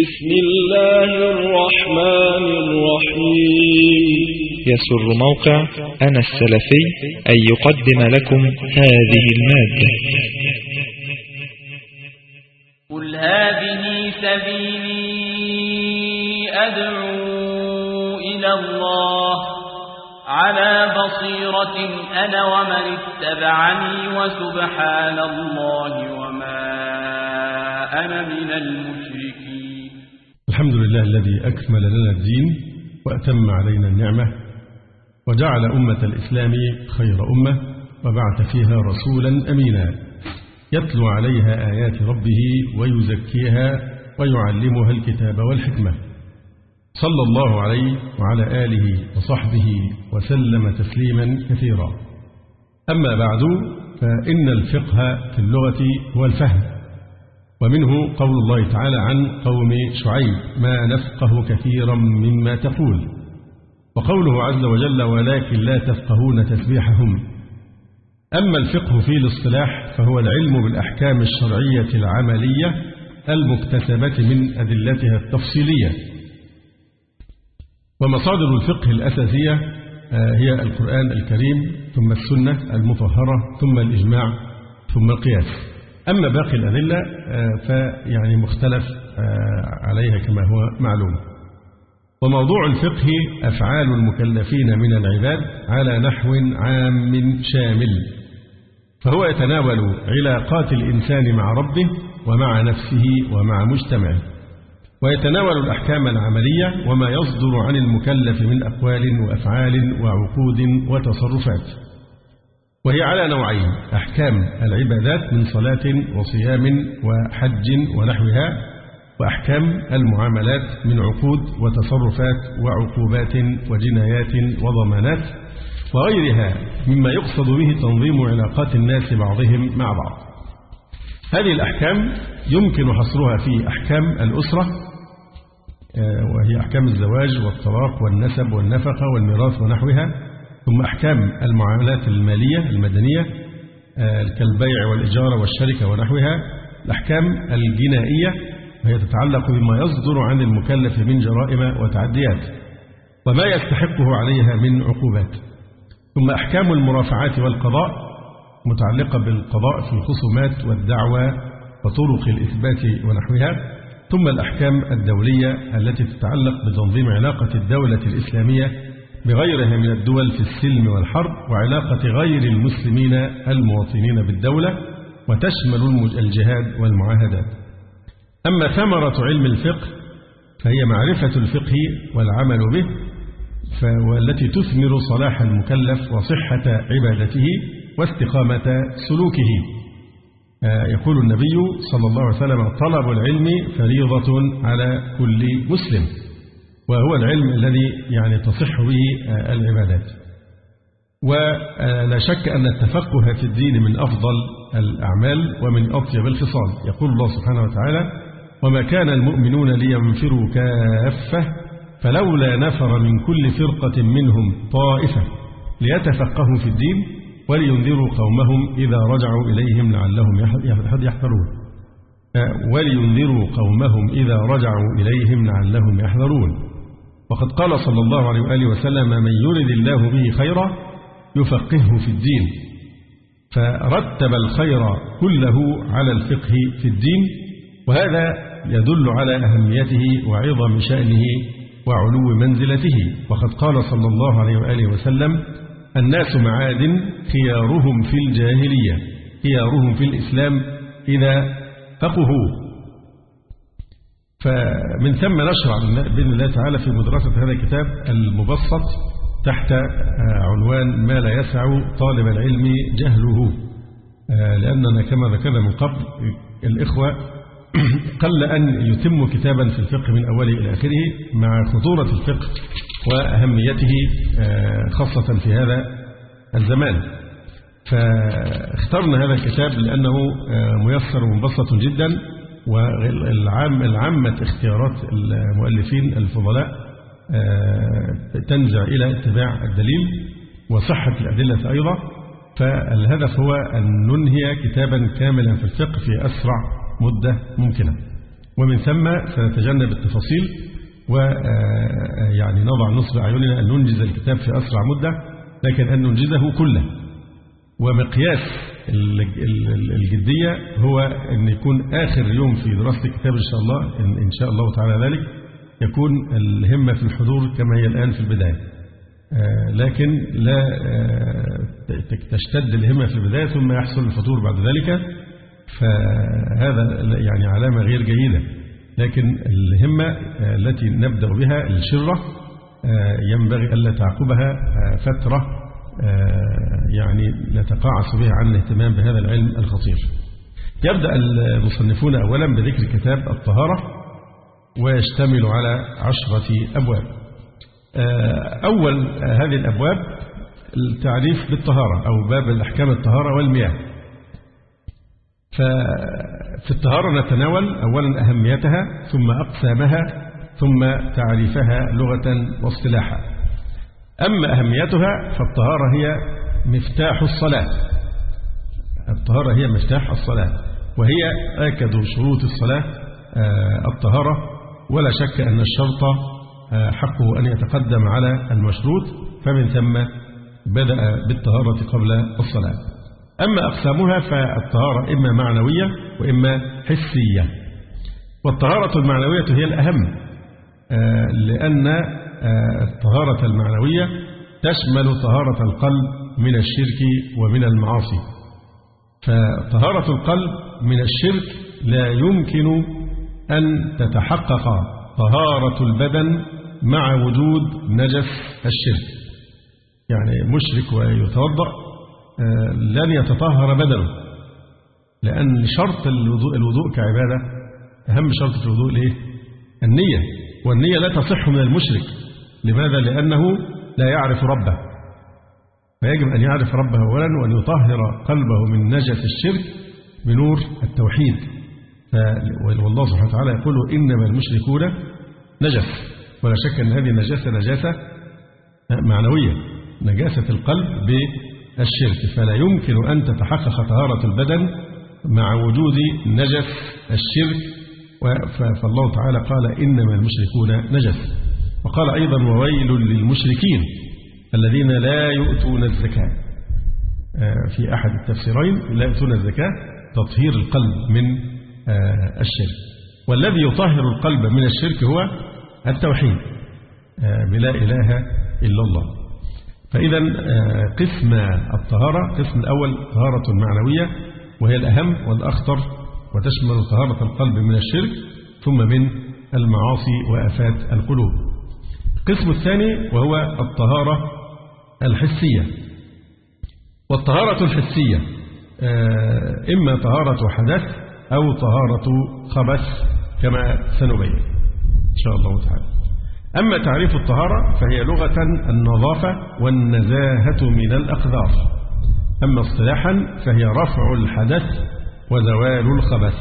بسم الله الرحمن الرحيم. يسر موقع أنا السلفي أن يقدم لكم هذه المادة. قل هذه سبيلي أدعو إلى الله على بصيرة أنا ومن اتبعني وسبحان الله وما أنا من المشركين. لله الذي أكمل لنا الدين وأتم علينا النعمة وجعل أمة الإسلام خير أمة وبعث فيها رسولا أمينا. يتلو عليها آيات ربه ويزكيها ويعلمها الكتاب والحكمة. صلى الله عليه وعلى آله وصحبه وسلم تسليما كثيرا. أما بعد فإن الفقه في اللغة هو الفهم ومنه قول الله تعالى عن قوم شعيب ما نفقه كثيرا مما تقول وقوله عز وجل ولكن لا تفقهون تسبيحهم أما الفقه في الاصطلاح فهو العلم بالأحكام الشرعية العملية المكتسبة من أدلتها التفصيلية. ومصادر الفقه الأساسية هي القرآن الكريم ثم السنة المطهرة ثم الإجماع ثم القياس. أما باقي الأدلة فيعني مختلف عليها كما هو معلوم. وموضوع الفقه أفعال المكلفين من العباد على نحو عام شامل. فهو يتناول علاقات الإنسان مع ربه ومع نفسه ومع مجتمعه. ويتناول الأحكام العملية وما يصدر عن المكلف من أقوال وأفعال وعقود وتصرفات. وهي على نوعين. أحكام العبادات من صلاة وصيام وحج ونحوها وأحكام المعاملات من عقود وتصرفات وعقوبات وجنايات وضمانات وغيرها مما يقصد به تنظيم علاقات الناس بعضهم مع بعض. هذه الأحكام يمكن حصرها في أحكام الأسرة وهي أحكام الزواج والطلاق والنسب والنفقة والميراث ونحوها. ثم أحكام المعاملات المالية المدنية كالبيع والإجارة والشركة ونحوها الأحكام الجنائية وهي تتعلق بما يصدر عن المكلف من جرائم وتعديات وما يستحقه عليها من عقوبات. ثم أحكام المرافعات والقضاء متعلقة بالقضاء في الخصومات والدعوى وطرق الإثبات ونحوها. ثم الأحكام الدولية التي تتعلق بتنظيم علاقة الدولة الإسلامية بغيرها من الدول في السلم والحرب وعلاقة غير المسلمين المواطنين بالدولة وتشمل الجهاد والمعاهدات. أما ثمرة علم الفقه فهي معرفة الفقه والعمل به والتي تثمر صلاح المكلف وصحة عبادته واستقامة سلوكه. يقول النبي صلى الله عليه وسلم طلب العلم فريضة على كل مسلم. وهو العلم الذي يعني تصح به العبادات. ولا شك أن التفقه في الدين من أفضل الأعمال ومن أطيب الخصال. يقول الله سبحانه وتعالى وما كان المؤمنون لينفروا كافة فلولا نفر من كل فرقة منهم طائفة ليتفقهوا في الدين ولينذروا قومهم إذا رجعوا إليهم لعلهم يحذرون. ولينذروا قومهم إذا رجعوا إليهم لعلهم يحذرون. وقد قال صلى الله عليه وآله وسلم من يرد الله به خيرا يفقهه في الدين فرتب الخير كله على الفقه في الدين وهذا يدل على أهميته وعظم شأنه وعلو منزلته. وقد قال صلى الله عليه وآله وسلم الناس معادن خيارهم في الجاهلية خيارهم في الإسلام إذا فقهوا فمن ثم نشرع بإذن الله تعالى في مدرسة هذا الكتاب المبسط تحت عنوان ما لا يسع طالب العلم جهله. لأننا كما ذكرنا من قبل الإخوة قل أن يتم كتابا في الفقه من أوله إلى آخره مع خطورة الفقه وأهميته خاصة في هذا الزمان. فاخترنا هذا الكتاب لأنه ميسر ومبسط جدا. والعام العامة اختيارات المؤلفين الفضلاء تنزع إلى اتباع الدليل وصحة الأدلة أيضا. فالهدف هو أن ننهي كتابا كاملا في الفقه في أسرع مدة ممكنة. ومن ثم سنتجنب التفاصيل ويعني نضع نصب أعيننا أن ننجز الكتاب في أسرع مدة لكن أن ننجزه كله. ومقياس الجدية هو أن يكون آخر يوم في دراسة الكتاب إن شاء الله إن شاء الله تعالى ذلك يكون الهمة في الحضور كما هي الآن في البداية. لكن لا تشتد الهمة في البداية ثم يحصل الفطور بعد ذلك فهذا يعني علامة غير جيدة. لكن الهمة التي نبدأ بها الشرة ينبغي ألا تعقبها فترة يعني نتقاعس بها عن الاهتمام بهذا العلم الخطير. يبدأ المصنفون أولا بذكر كتاب الطهارة ويشتمل على عشرة أبواب. أول هذه الأبواب التعريف بالطهارة أو باب الأحكام الطهارة والمياه. ففي الطهارة نتناول أولا أهميتها ثم أقسامها ثم تعريفها لغة واصطلاحا. أما أهميتها فالطهارة هي مفتاح الصلاة. الطهارة هي مفتاح الصلاة وهي آكد شروط الصلاة الطهارة. ولا شك أن الشرط حقه أن يتقدم على المشروط فمن ثم بدأ بالطهارة قبل الصلاة. أما أقسامها فالطهارة إما معنوية وإما حسية. والطهارة المعنوية هي الأهم لأن الطهارة المعنوية تشمل طهارة القلب من الشرك ومن المعاصي. فطهارة القلب من الشرك لا يمكن أن تتحقق طهارة البدن مع وجود نجس الشرك. يعني مشرك ويتوضأ لن يتطهر بدنه لأن شرط الوضوء, الوضوء كعبادة أهم شرط في الوضوء ليه؟ النية. والنية لا تصح من المشرك. لماذا؟ لأنه لا يعرف ربه. فيجب أن يعرف ربه أولا وأن يطهر قلبه من نجس الشرك بنور التوحيد. والله سبحانه وتعالى يقول إنما المشركون نجس ولا شك أن هذه النجاسة نجاسة معنوية. نجاسة القلب بالشرك. فلا يمكن أن تتحقق طهارة البدن مع وجود نجس الشرك. فالله تعالى قال إنما المشركون نجس وقال أيضا وويل للمشركين الذين لا يؤتون الزكاة. في أحد التفسيرين لا يؤتون الزكاة تطهير القلب من الشرك. والذي يطهر القلب من الشرك هو التوحيد. بلا إله إلا الله. فإذا قسم الطهارة قسم الأول طهارة معنوية وهي الأهم والأخطر وتشمل طهارة القلب من الشرك ثم من المعاصي وآفات القلوب. القسم الثاني وهو الطهارة الحسية. والطهارة الحسية إما طهارة حدث أو طهارة خبث كما سنبين إن شاء الله تعالى. أما تعريف الطهارة فهي لغة النظافة والنزاهة من الأقذار أما اصطلاحا فهي رفع الحدث وزوال الخبث.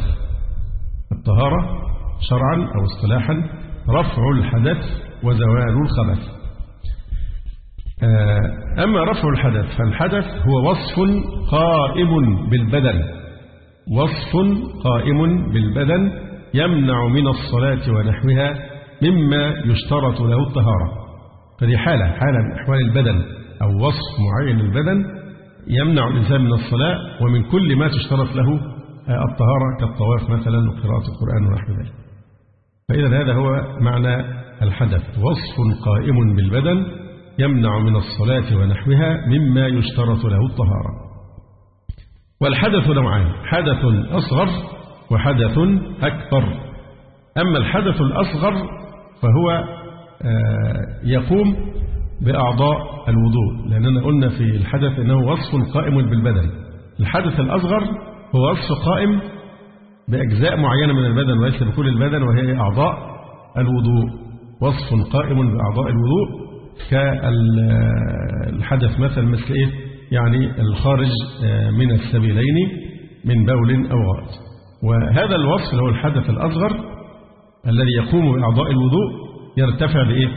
الطهارة شرعا أو اصطلاحا رفع الحدث وزوال الخبث. أما رفع الحدث فالحدث هو وصف قائم بالبدن. وصف قائم بالبدن يمنع من الصلاة ونحوها مما يشترط له الطهارة. فدي حالة حالة من أحوال البدن أو وصف معين للبدن يمنع الإنسان من الصلاة ومن كل ما تشترط له الطهارة كالطواف مثلا وقراءة القرآن ونحو ذلك. فإذا هذا هو معنى الحدث وصف قائم بالبدن يمنع من الصلاة ونحوها مما يشترط له الطهارة. والحدث نوعان حدث أصغر وحدث أكبر. أما الحدث الأصغر فهو يقوم بأعضاء الوضوء لأننا قلنا في الحدث أنه وصف قائم بالبدن. الحدث الأصغر هو وصف قائم بأجزاء معينة من البدن وليس بكل البدن وهي أعضاء الوضوء. وصف قائم بأعضاء الوضوء كالحدث مثلا مثل إيه؟ يعني الخارج من السبيلين من بول أو غائط وهذا الوصف اللي هو الحدث الأصغر الذي يقوم بأعضاء الوضوء يرتفع بإيه؟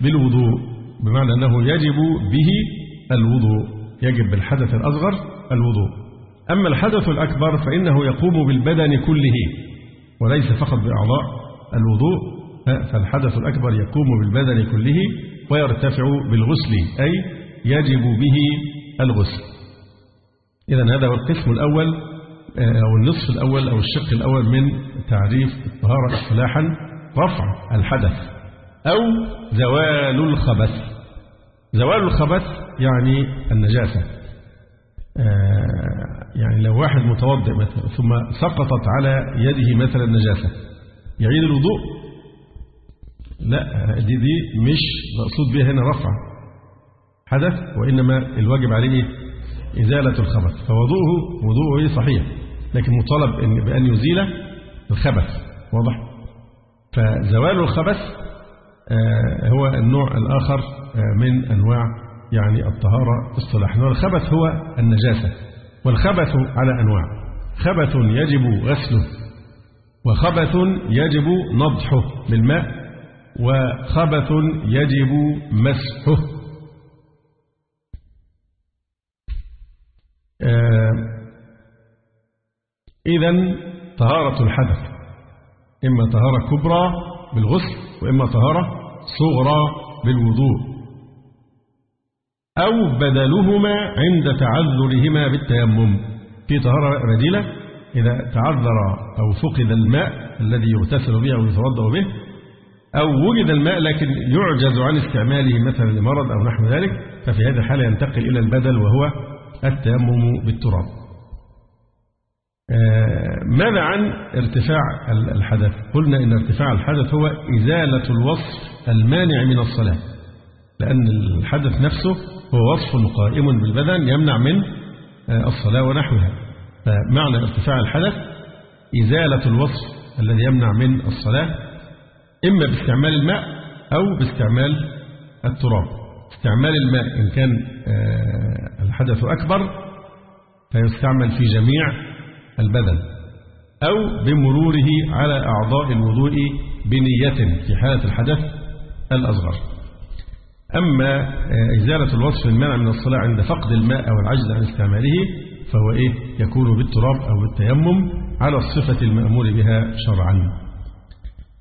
بالوضوء بمعنى أنه يجب به الوضوء يجب بالحدث الأصغر الوضوء. أما الحدث الأكبر فإنه يقوم بالبدن كله وليس فقط بأعضاء الوضوء فالحدث الأكبر يقوم بالبدن كله ويرتفع بالغسل أي يجب به الغسل. إذا هذا هو القسم الأول أو النصف الأول أو الشق الأول من تعريف الطهارة اصطلاحا رفع الحدث أو زوال الخبث. زوال الخبث يعني النجاسة يعني لو واحد متوضئ مثلا ثم سقطت على يده مثلا نجاسة يعيد الوضوء لا دي دي مش مقصود بها هنا رفع حدث وإنما الواجب عليه إزالة الخبث. فوضوءه وضوءه صحيح لكن مطالب بأن يزيل الخبث. واضح؟ فزوال الخبث هو النوع الآخر من أنواع يعني الطهارة اصطلاحا والخبث هو النجاسة والخبث على أنواع. خبث يجب غسله وخبث يجب نضحه بالماء وخبث يجب مسحه. إذا طهارة الحدث إما طهارة كبرى بالغسل وإما طهارة صغرى بالوضوء. أو بدلهما عند تعذرهما بالتيمم. في طهارة بديلة إذا تعذر أو فقد الماء الذي يغتسل به أو يتوضأ به أو وجد الماء لكن يعجز عن استعماله مثلا لمرض أو نحو ذلك ففي هذه الحالة ينتقل إلى البدل وهو التيمم بالتراب. ماذا عن ارتفاع الحدث؟ قلنا إن ارتفاع الحدث هو إزالة الوصف المانع من الصلاة لأن الحدث نفسه هو وصف قائم بالبدن يمنع من الصلاة ونحوها. فمعنى ارتفاع الحدث إزالة الوصف الذي يمنع من الصلاة إما باستعمال الماء أو باستعمال التراب. استعمال الماء إن كان الحدث أكبر فيستعمل في جميع البدن أو بمروره على أعضاء الوضوء بنية في حالة الحدث الأصغر. أما إزالة الوصف المانع من الصلاة عند فقد الماء أو العجز عن استعماله فهو إيه؟ يكون بالتراب أو بالتيمم على الصفة المأمور بها شرعا.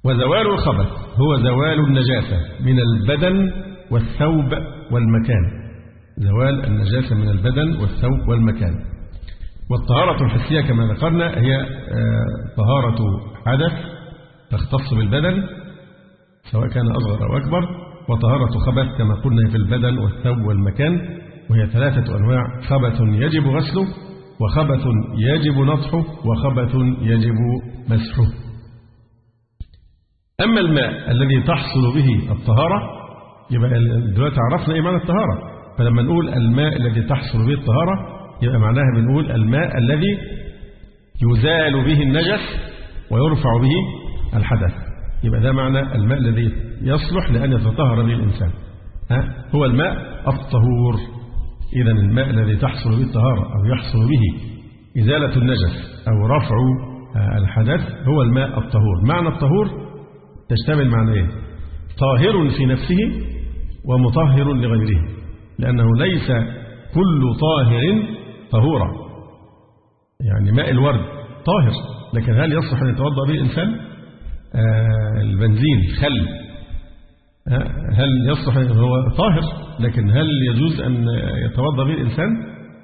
وزوال الخبث هو زوال النجاسة من البدن والثوب والمكان. زوال النجاسة من البدن والثوب والمكان. والطهارة الحسية كما ذكرنا هي طهارة حدث تختص بالبدن سواء كان أصغر أو أكبر وطهارة خبث كما قلنا في البدن والثوب والمكان وهي ثلاثة أنواع خبث يجب غسله وخبث يجب نطحه وخبث يجب مسحه. أما الماء الذي تحصل به الطهارة يبقى دلوقتي عرفنا إيه معنى الطهارة. فلما نقول الماء الذي تحصل به الطهارة يبقى معناها بنقول الماء الذي يزال به النجس ويرفع به الحدث. يبقى ده معنى الماء الذي يصلح لأن يتطهر به الإنسان. ها؟ هو الماء الطهور. إذا الماء الذي تحصل به الطهارة أو يحصل به إزالة النجس أو رفع الحدث هو الماء الطهور. معنى الطهور تشتمل معنيين طاهر في نفسه ومطهر لغيره لأنه ليس كل طاهر طهورا. يعني ماء الورد طاهر لكن هل يصلح أن يتوضأ به الإنسان آه البنزين خل. آه هل يصلح هو طاهر؟ لكن هل يجوز أن يتوضأ به الإنسان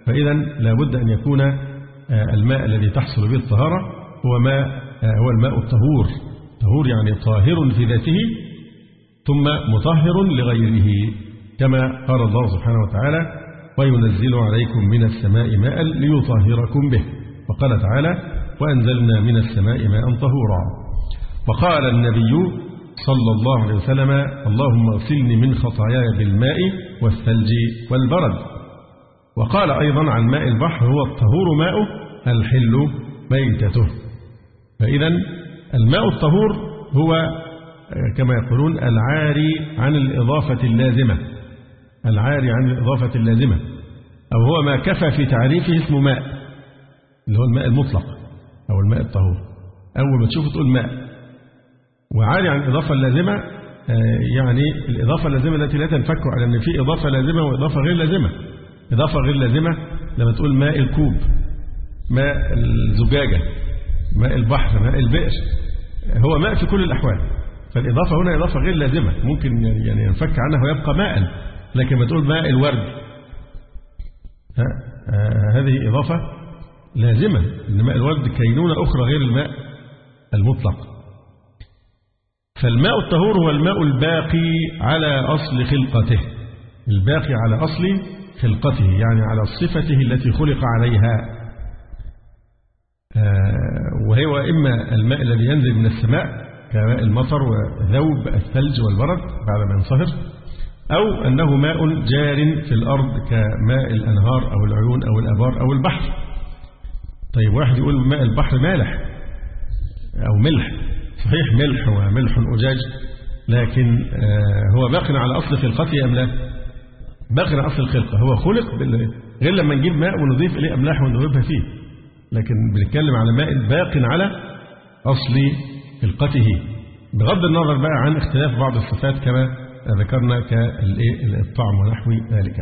فإذا لابد أن يكون آه الماء الذي تحصل به الطهارة هو ماء هو الماء الطهور. طهور يعني طاهر في ذاته ثم مطهر لغيره كما قال الله سبحانه وتعالى وينزل عليكم من السماء ماء ليطهركم به. وقال تعالى وأنزلنا من السماء ماء طهورا. وقال النبي صلى الله عليه وسلم اللهم أغسلني من خطاياي بالماء والثلج والبرد. وقال أيضا عن ماء البحر هو الطهور ماؤه الحل ميتته. فإذا الماء الطهور هو كما يقولون العاري عن الإضافة اللازمة. العاري عن الإضافة اللازمة. أو هو ما كفى في تعريفه اسمه ماء اللي هو الماء المطلق أو الماء الطهور. أول ما تشوفه تقول ماء. وعاري عن الإضافة اللازمة يعني الإضافة اللازمة التي لا تنفك على أن في إضافة لازمة وإضافة غير لازمة. إضافة غير لازمة لما تقول ماء الكوب ماء الزجاجة. ماء البحر ماء البئر هو ماء في كل الأحوال. فالإضافة هنا إضافة غير لازمة ممكن يعني ينفك عنها ويبقى ماء لكن ما تقول ماء الورد. ها؟ آه هذه إضافة لازمة إن ماء الورد كينونة أخرى غير الماء المطلق. فالماء الطهور هو الماء الباقي على أصل خلقته. الباقي على أصل خلقته يعني على صفته التي خلق عليها. وهو إما الماء الذي ينزل من السماء كماء المطر وذوب الثلج والبرد بعد ما ينصهر أو أنه ماء جار في الأرض كماء الأنهار أو العيون أو الأبار أو البحر. طيب واحد يقول ماء البحر مالح أو ملح. صحيح ملح وملح أجاج لكن هو باق على أصل خلقته أم لا؟ باق على أصل الخلقة هو خلق غير لما نجيب ماء ونضيف إليه أملاح ونذوبها فيه. لكن بنتكلم على ماء باق على أصل خلقته. بغض النظر بقى عن اختلاف بعض الصفات كما ذكرنا كالطعم ونحو ذلك.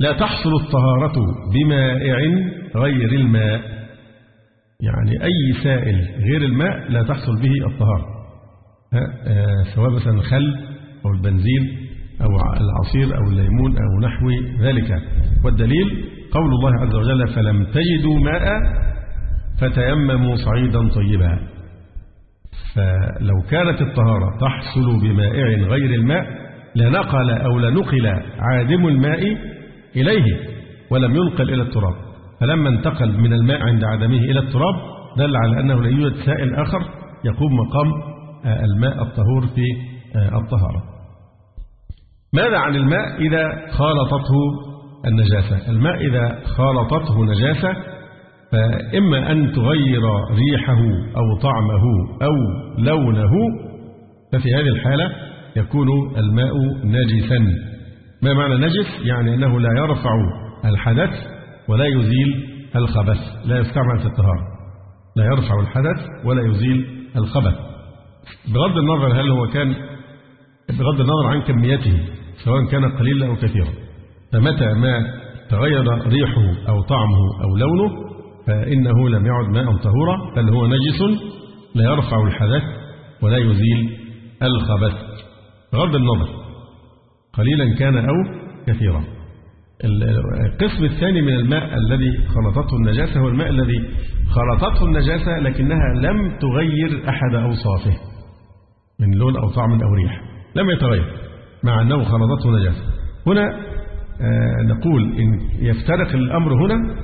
لا تحصل الطهارة بمائع غير الماء. يعني أي سائل غير الماء لا تحصل به الطهارة. سواء مثلا الخل أو البنزين أو العصير أو الليمون أو نحو ذلك. والدليل قول الله عز وجل فلم تجدوا ماء فتيمموا صعيدا طيبا. فلو كانت الطهارة تحصل بمائع غير الماء لنقل أو لنقل عادم الماء إليه ولم ينقل إلى التراب. فلما انتقل من الماء عند عدمه إلى التراب دل على أنه لا يوجد سائل آخر يقوم مقام الماء الطهور في الطهارة. ماذا عن الماء إذا خالطته النجاسة. الماء إذا خالطته نجاسة فإما أن تغير ريحه أو طعمه أو لونه ففي هذه الحالة يكون الماء نجسا. ما معنى نجس؟ يعني أنه لا يرفع الحدث ولا يزيل الخبث. لا يستعمل في الطهارة. لا يرفع الحدث ولا يزيل الخبث. بغض النظر هل هو كان بغض النظر عن كميته سواء كان قليلا أو كثيرا. فمتى ما تغير ريحه أو طعمه أو لونه فإنه لم يعد ماء طهورا بل هو نجس لا يرفع الحدث ولا يزيل الخبث. بغض النظر قليلا كان أو كثيرا. القسم الثاني من الماء الذي خلطته النجاسة هو الماء الذي خلطته النجاسة لكنها لم تغير أحد أوصافه من لون أو طعم أو ريح لم يتغير مع أنه خلطته نجاسة هنا نقول إن يفترق الأمر هنا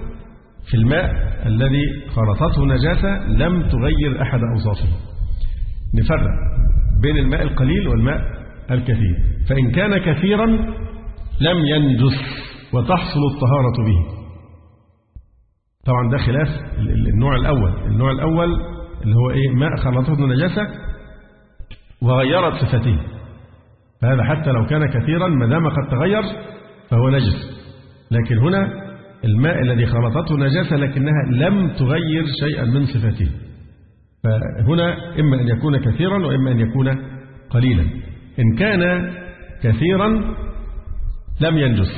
في الماء الذي خلطته نجاسة لم تغير أحد أوصافه نفرق بين الماء القليل والماء الكثير. فإن كان كثيرا لم ينجس وتحصل الطهارة به. طبعا ده خلاف النوع الأول. النوع الأول اللي هو إيه؟ ماء خلطته نجاسة وغيرت صفته. فهذا حتى لو كان كثيرا ما دام قد تغير فهو نجس. لكن هنا الماء الذي خلطته نجاسة لكنها لم تغير شيئا من صفته. فهنا إما أن يكون كثيرا وإما أن يكون قليلا. إن كان كثيرا لم ينجس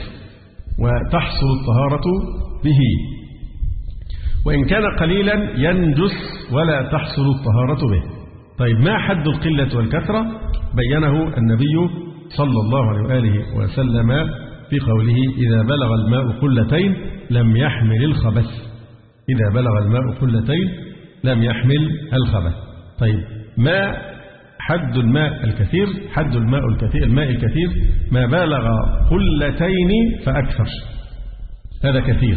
وتحصل الطهارة به. وإن كان قليلا ينجس ولا تحصل الطهارة به. طيب ما حد القلة والكثرة؟ بينه النبي صلى الله عليه وآله وسلم في قوله إذا بلغ الماء قلتين لم يحمل الخبث. إذا بلغ الماء قلتين لم يحمل الخبث. طيب ما حد الماء الكثير حد الماء الكثير الماء الكثير ما بالغ قلتين فأكثر. هذا كثير.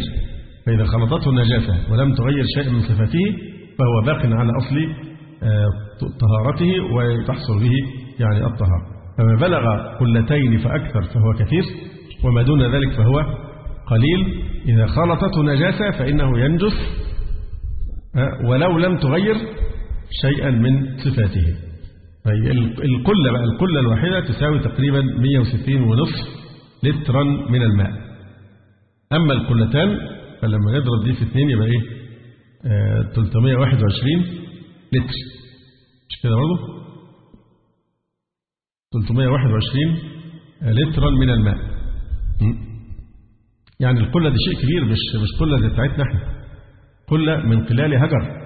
فإذا خلطته النجاسة ولم تغير شيء من صفته فهو باق على أصل طهارته وتحصل به يعني الطهارة. فما بلغ قلتين فأكثر فهو كثير. وما دون ذلك فهو قليل. إذا خلطته نجاسة فإنه ينجس ولو لم تغير شيئا من صفاته. طيب القلة بقى القلة الواحدة تساوي تقريبا 160 ونصف لترا من الماء. أما القلتان فلما نضرب دي في اثنين يبقى إيه؟ آه 321 لتر. مش كده برضه؟ 321 لترا من الماء. يعني القلة دي شيء كبير مش مش قلة زي بتاعتنا إحنا. قلة من قلال هجر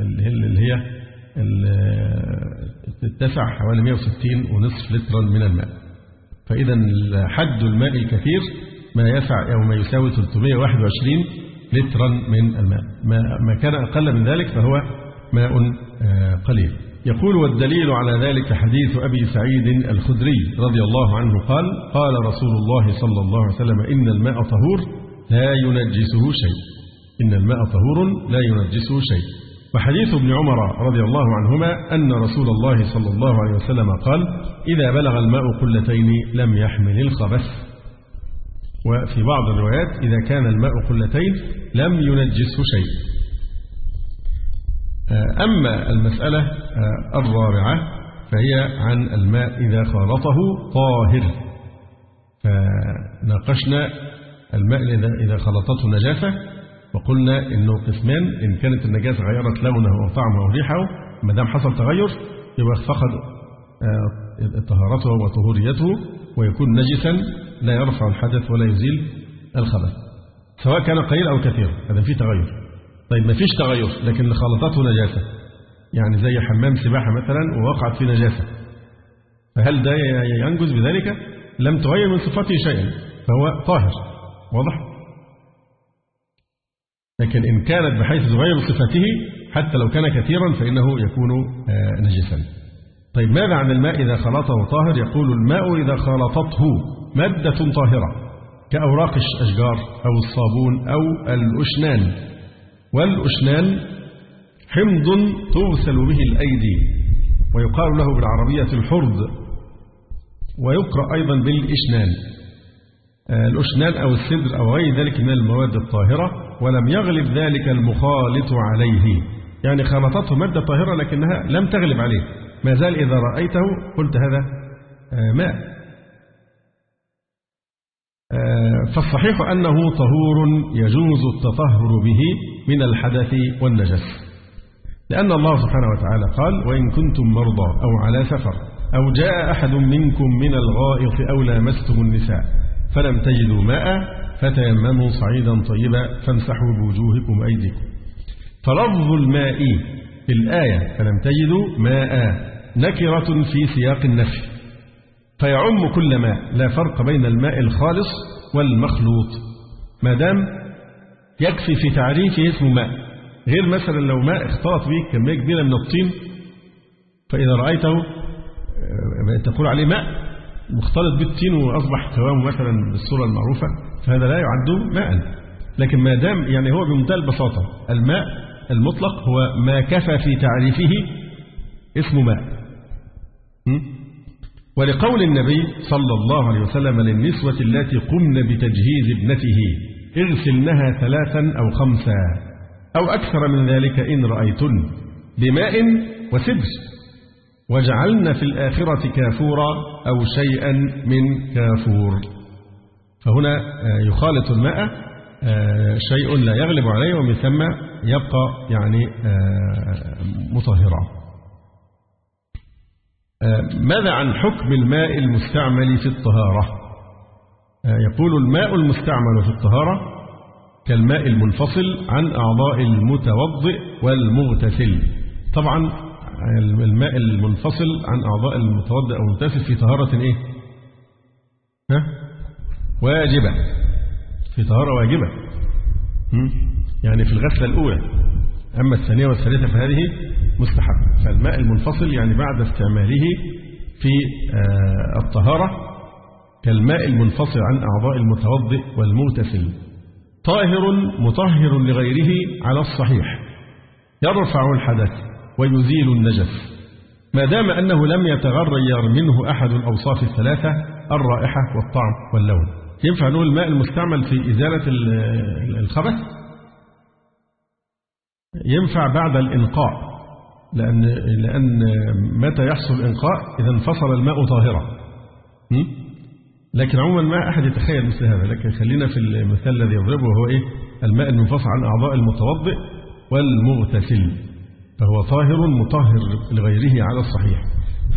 اللي هي اللي هي تتسع حوالي 160 ونصف لترا من الماء. فإذا حد الماء الكثير ما يسع أو ما يساوي 321 لترا من الماء. ما, ما كان أقل من ذلك فهو ماء قليل. يقول والدليل على ذلك حديث أبي سعيد الخدري رضي الله عنه قال قال رسول الله صلى الله عليه وسلم إن الماء طهور لا ينجسه شيء. إن الماء طهور لا ينجسه شيء. وحديث ابن عمر رضي الله عنهما أن رسول الله صلى الله عليه وسلم قال إذا بلغ الماء قلتين لم يحمل الخبث. وفي بعض الروايات إذا كان الماء قلتين لم ينجسه شيء. أما المسألة الرابعة فهي عن الماء إذا خالطه طاهر. فناقشنا الماء إذا خلطته نجاسة وقلنا إنه قسمان إن كانت النجاسة غيرت لونه أو طعمه أو ريحه ما دام حصل تغير يبقى فقد طهارته وطهوريته ويكون نجسا لا يرفع الحدث ولا يزيل الخبث سواء كان قليل أو كثير هذا فيه تغير. طيب ما فيش تغير لكن خلطته نجاسة. يعني زي حمام سباحة مثلا ووقعت فيه نجاسة. فهل ده ينجز بذلك؟ لم تغير من صفاته شيئا فهو طاهر. واضح؟ لكن إن كانت بحيث تغير صفته حتى لو كان كثيرا فإنه يكون نجسا. طيب ماذا عن الماء إذا خلطه طاهر؟ يقول الماء إذا خلطته مادة طاهرة كأوراق الأشجار أو الصابون أو الأشنان والأشنان حمض تغسل به الأيدي ويقال له بالعربية الحرد ويقرأ أيضا بالإشنان الأشنان أو السدر أو غير ذلك من المواد الطاهرة ولم يغلب ذلك المخالط عليه. يعني خلطته مادة طاهرة لكنها لم تغلب عليه. ما زال إذا رأيته قلت هذا ماء. فالصحيح أنه طهور يجوز التطهر به من الحدث والنجس. لأن الله سبحانه وتعالى قال وإن كنتم مرضى أو على سفر أو جاء أحد منكم من الغائط أو لامستم النساء فلم تجدوا ماء فتيمموا صعيدا طيبا فامسحوا بوجوهكم وأيديكم فلفظ الماء في الآية فلم تجدوا ماء نكرة في سياق النفي. فيعم كل ماء لا فرق بين الماء الخالص والمخلوط. ما دام يكفي في تعريفه اسمه ماء غير مثلا لو ماء اختلط به كمية كبيرة من الطين فإذا رأيته تقول عليه ماء مختلط بالطين وأصبح قوامه مثلا بالصورة المعروفة فهذا لا يعد ماء. لكن ما دام يعني هو بمنتهى البساطة الماء المطلق هو ما كفى في تعريفه اسمه ماء. ولقول النبي صلى الله عليه وسلم للنسوة التي قمن بتجهيز ابنته اغسلنها ثلاثا أو خمسا أو أكثر من ذلك إن رأيتن بماء وسدر وجعلن في الآخرة كافورا أو شيئا من كافور فهنا يخالط الماء شيء لا يغلب عليه ومن ثم يبقى يعني مطهرا. ماذا عن حكم الماء المستعمل في الطهارة؟ يقول الماء المستعمل في الطهارة كالماء المنفصل عن أعضاء المتوضئ والمغتسل. طبعا الماء المنفصل عن أعضاء المتوضئ أو المغتسل في طهارة إيه؟ ها؟ واجبة. في طهارة واجبة. يعني في الغسلة الأولى. أما الثانية والثالثة فهذه مستحب. فالماء المنفصل يعني بعد استعماله في الطهارة كالماء المنفصل عن أعضاء المتوضئ والمغتسل. طاهر مطهر لغيره على الصحيح. يرفع الحدث ويزيل النجس. ما دام أنه لم يتغير منه أحد الأوصاف الثلاثة الرائحة والطعم واللون. ينفع نقول الماء المستعمل في إزالة الخبث؟ ينفع بعد الإنقاء. لأن, لأن متى يحصل الإنقاء إذا انفصل الماء طاهرا لكن عموما ما أحد يتخيل مثل هذا. لكن خلينا في المثال الذي يضربه وهو إيه؟ الماء المنفصل عن أعضاء المتوضئ والمغتسل فهو طاهر مطهر لغيره على الصحيح.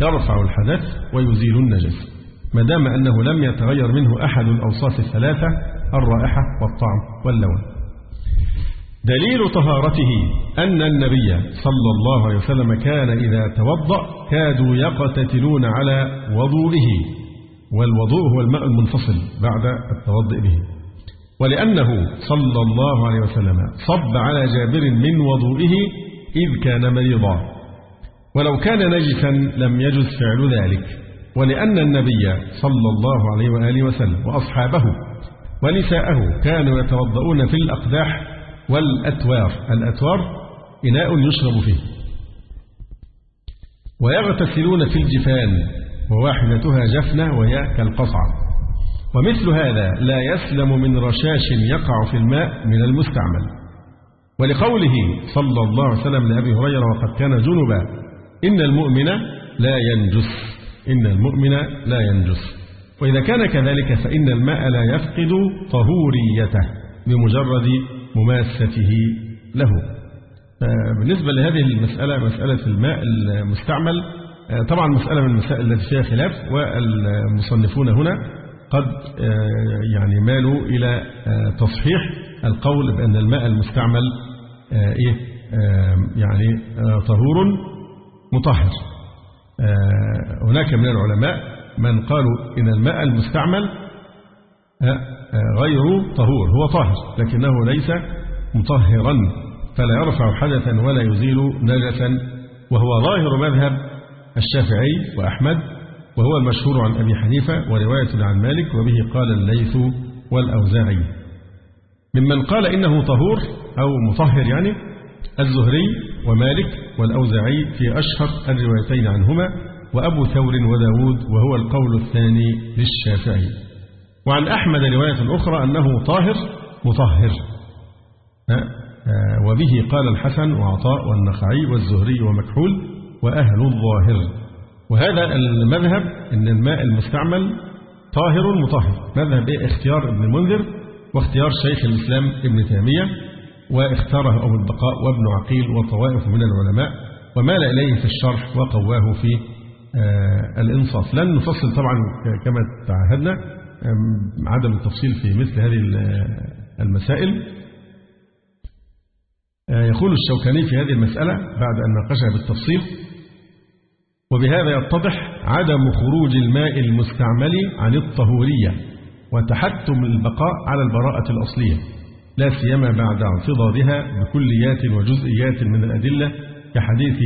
يرفع الحدث ويزيل النجس. ما دام أنه لم يتغير منه أحد الأوصاف الثلاثة الرائحة والطعم واللون. دليل طهارته أن النبي صلى الله عليه وسلم كان إذا توضأ كادوا يقتتلون على وضوئه والوضوء هو الماء المنفصل بعد التوضئ به. ولأنه صلى الله عليه وسلم صب على جابر من وضوئه إذ كان مريضا. ولو كان نجسا لم يجز فعل ذلك. ولأن النبي صلى الله عليه وآله وسلم وأصحابه ونساءه كانوا يتوضؤون في الأقداح والأتوار. الأتوار إناء يشرب فيه. ويغتسلون في الجفان وواحدتها جفنة وهي كالقصعة ومثل هذا لا يسلم من رشاش يقع في الماء من المستعمل. ولقوله صلى الله عليه وسلم لأبي هريرة وقد كان جنبا إن المؤمن لا ينجس. إن المؤمن لا ينجس. وإذا كان كذلك فإن الماء لا يفقد طهوريته. بمجرد مماسته له. بالنسبة لهذه المسألة مسألة الماء المستعمل طبعا مسألة من المسائل التي فيها خلاف والمصنفون هنا قد يعني مالوا إلى تصحيح القول بأن الماء المستعمل إيه يعني طهور مطهر. هناك من العلماء من قالوا إن الماء المستعمل غير طهور هو طاهر لكنه ليس مطهرا فلا يرفع حدثا ولا يزيل نجسا وهو ظاهر مذهب الشافعي وأحمد وهو المشهور عن أبي حنيفة ورواية عن مالك وبه قال الليث والأوزاعي. ممن قال إنه طهور أو مطهر يعني الزهري ومالك والأوزاعي في أشهر الروايتين عنهما وأبو ثور وداود وهو القول الثاني للشافعي. وعن أحمد رواية أخرى أنه طاهر مطهر. وبه قال الحسن وعطاء والنخعي والزهري ومكحول وأهل الظاهر. وهذا المذهب أن الماء المستعمل طاهر مطهر. مذهب إيه؟ اختيار ابن المنذر واختيار شيخ الإسلام ابن تيمية واختاره أبو البقاء وابن عقيل وطوائف من العلماء. ومال إليه في الشرح وقواه في الإنصاف. لن نفصل طبعا كما تعهدنا. عدم التفصيل في مثل هذه المسائل. يقول الشوكاني في هذه المسألة بعد أن ناقشها بالتفصيل وبهذا يتضح عدم خروج الماء المستعمل عن الطهورية وتحتم البقاء على البراءة الأصلية لا سيما بعد اعتضادها بكليات وجزئيات من الأدلة كحديث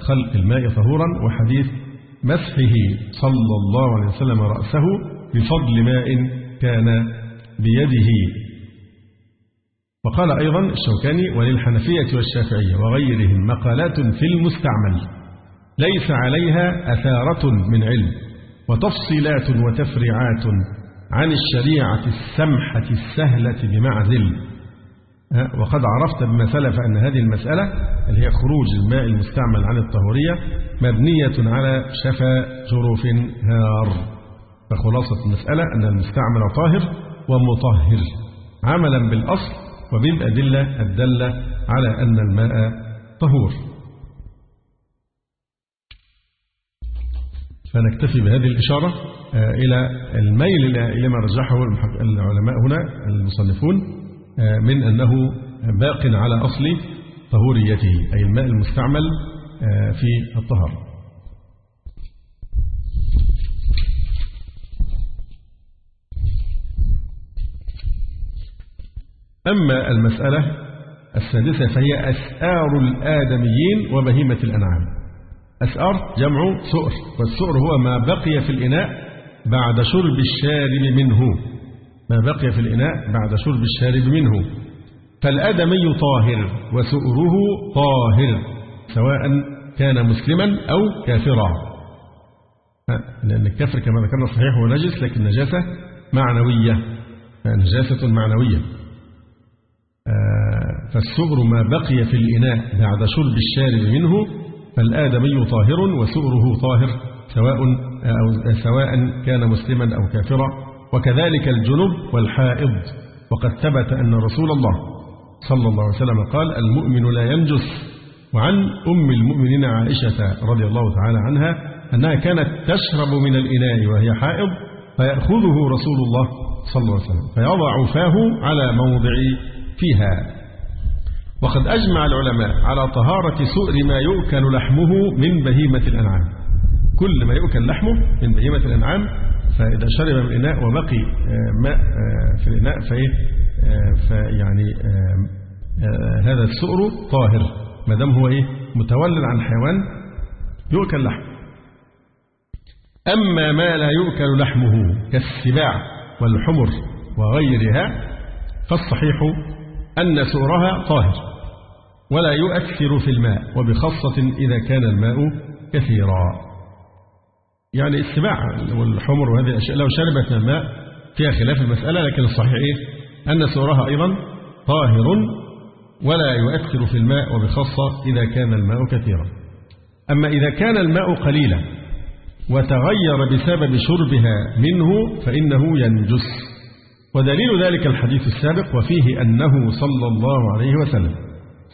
خلق الماء طهورا وحديث مسحه صلى الله عليه وسلم رأسه بفضل ماء كان بيده. وقال أيضا الشوكاني وللحنفية والشافعية وغيرهم مقالات في المستعمل ليس عليها أثارة من علم وتفصيلات وتفريعات عن الشريعة السمحة السهلة بمعزل. وقد عرفت بما سلف أن هذه المسألة اللي هي خروج الماء المستعمل عن الطهورية مبنية على شفا جروف هار. فخلاصة المسألة أن المستعمل طاهر ومطهر عملا بالأصل وبالأدلة الدالة على أن الماء طهور. فنكتفي بهذه الإشارة إلى الميل إلى ما رجحه العلماء هنا المصنفون من أنه باق على أصل طهوريته أي الماء المستعمل في الطهارة أما المسألة السادسة فهي أسآر الآدميين وبهيمة الأنعام. أسآر جمع سؤر والسؤر هو ما بقي في الإناء بعد شرب الشارب منه. ما بقي في الإناء بعد شرب الشارب منه. فالآدمي طاهر وسؤره طاهر سواء كان مسلما أو كافرا. لأن الكفر كما ذكرنا صحيح هو نجس لكن نجاسة معنوية. نجاسة معنوية. فالسؤر ما بقي في الإناء بعد شرب الشارب منه فالآدمي طاهر وسؤره طاهر سواء أو سواء كان مسلما أو كافرا. وكذلك الجنب والحائض. وقد ثبت أن رسول الله صلى الله عليه وسلم قال المؤمن لا ينجس. وعن أم المؤمنين عائشة رضي الله تعالى عنها أنها كانت تشرب من الإناء وهي حائض فيأخذه رسول الله صلى الله عليه وسلم فيضع فاه على موضع فيها. وقد أجمع العلماء على طهارة سؤر ما يؤكل لحمه من بهيمة الأنعام. كل ما يؤكل لحمه من بهيمة الأنعام فإذا شرب من الإناء وبقي ماء في الإناء فإيه فيعني هذا السؤر طاهر. ما دام هو إيه متولد عن حيوان يؤكل لحمه أما ما لا يؤكل لحمه كالسباع والحمر وغيرها فالصحيح أن سؤرها طاهر ولا يؤثر في الماء وبخاصة إذا كان الماء كثيرا. يعني السباع والحمر وهذه الأشياء لو شربت الماء فيها خلاف المسألة لكن الصحيح إيه؟ أن سؤرها أيضا طاهر ولا يؤثر في الماء وبخاصة إذا كان الماء كثيرا. أما إذا كان الماء قليلا وتغير بسبب شربها منه فإنه ينجس. ودليل ذلك الحديث السابق وفيه أنه صلى الله عليه وسلم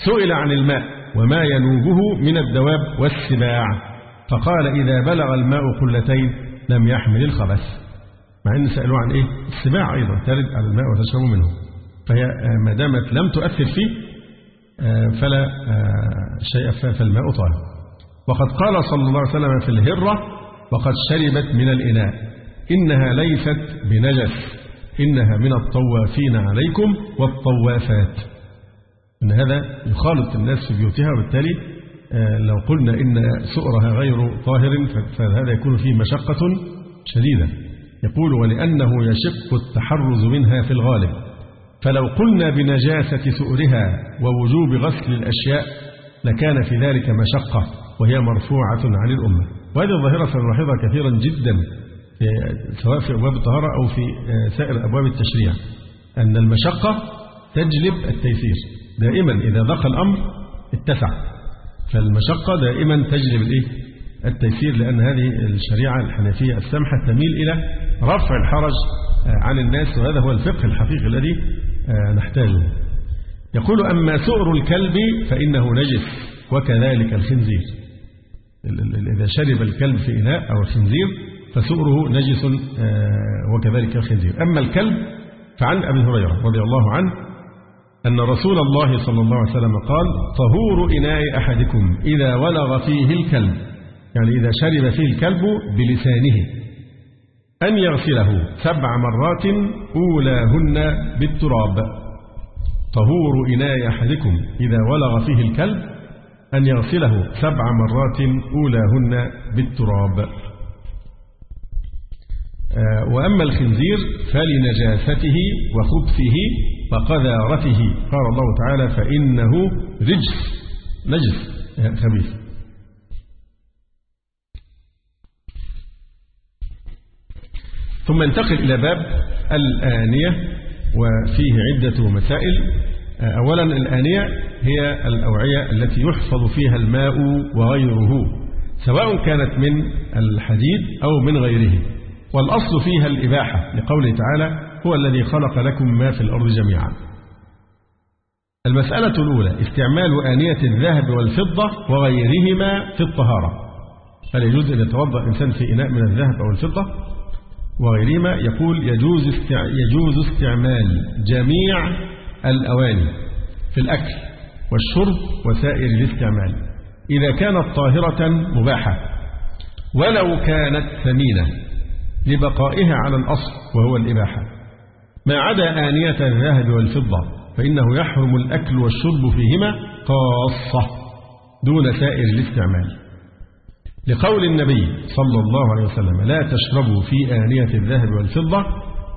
سئل عن الماء وما ينوبه من الدواب والسباع. فقال إذا بلغ الماء قلتين لم يحمل الخبث. مع أن سألوا عن إيه؟ السباع أيضا ترد على الماء وتشرب منه. فهي ما دامت لم تؤثر فيه فلا شيء فالماء طاهر وقد قال صلى الله عليه وسلم في الهرة وقد شربت من الإناء إنها ليست بنجس. إنها من الطوافين عليكم والطوافات. إن هذا يخالط الناس في بيوتها وبالتالي لو قلنا إن سؤرها غير طاهر فهذا يكون فيه مشقة شديدة. يقول ولأنه يشق التحرز منها في الغالب. فلو قلنا بنجاسة سؤرها ووجوب غسل الأشياء لكان في ذلك مشقة وهي مرفوعة عن الأمة. وهذه الظاهرة سنلاحظها كثيرا جدا. سواء في أبواب الطهارة أو في سائر أبواب التشريع أن المشقة تجلب التيسير. دائما إذا ضاق الأمر اتسع. فالمشقة دائما تجلب الإيه؟ التيسير لأن هذه الشريعة الحنفية السمحة تميل إلى رفع الحرج عن الناس وهذا هو الفقه الحقيقي الذي نحتاجه. يقول أما سؤر الكلب فإنه نجس وكذلك الخنزير. إذا شرب الكلب في إناء أو الخنزير فسؤره نجس وكذلك الخنزير. أما الكلب فعن أبي هريرة رضي الله عنه أن رسول الله صلى الله عليه وسلم قال طهور إناء أحدكم إذا ولغ فيه الكلب. يعني إذا شرب فيه الكلب بلسانه. أن يغسله سبع مرات أولاهن بالتراب. طهور إناء أحدكم إذا ولغ فيه الكلب أن يغسله سبع مرات أولاهن بالتراب. وأما الخنزير فلنجاسته وخبثه وقذارته. قال الله تعالى فإنه رجس نجس خبيث. ثم انتقل إلى باب الآنية وفيه عدة مسائل أولا الآنية هي الأوعية التي يحفظ فيها الماء وغيره سواء كانت من الحديد أو من غيره. والأصل فيها الإباحة لقوله تعالى هو الذي خلق لكم ما في الأرض جميعا. المسألة الأولى استعمال آنية الذهب والفضة وغيرهما في الطهارة. هل يجوز أن يتوضأ الإنسان في إناء من الذهب أو الفضة؟ وغيرهما يقول يجوز يجوز استعمال جميع الأواني في الأكل والشرب وسائر الاستعمال إذا كانت طاهرة مباحة ولو كانت ثمينة. لبقائها على الأصل وهو الإباحة. ما عدا آنية الذهب والفضة فإنه يحرم الأكل والشرب فيهما خاصة دون سائر الاستعمال. لقول النبي صلى الله عليه وسلم لا تشربوا في آنية الذهب والفضة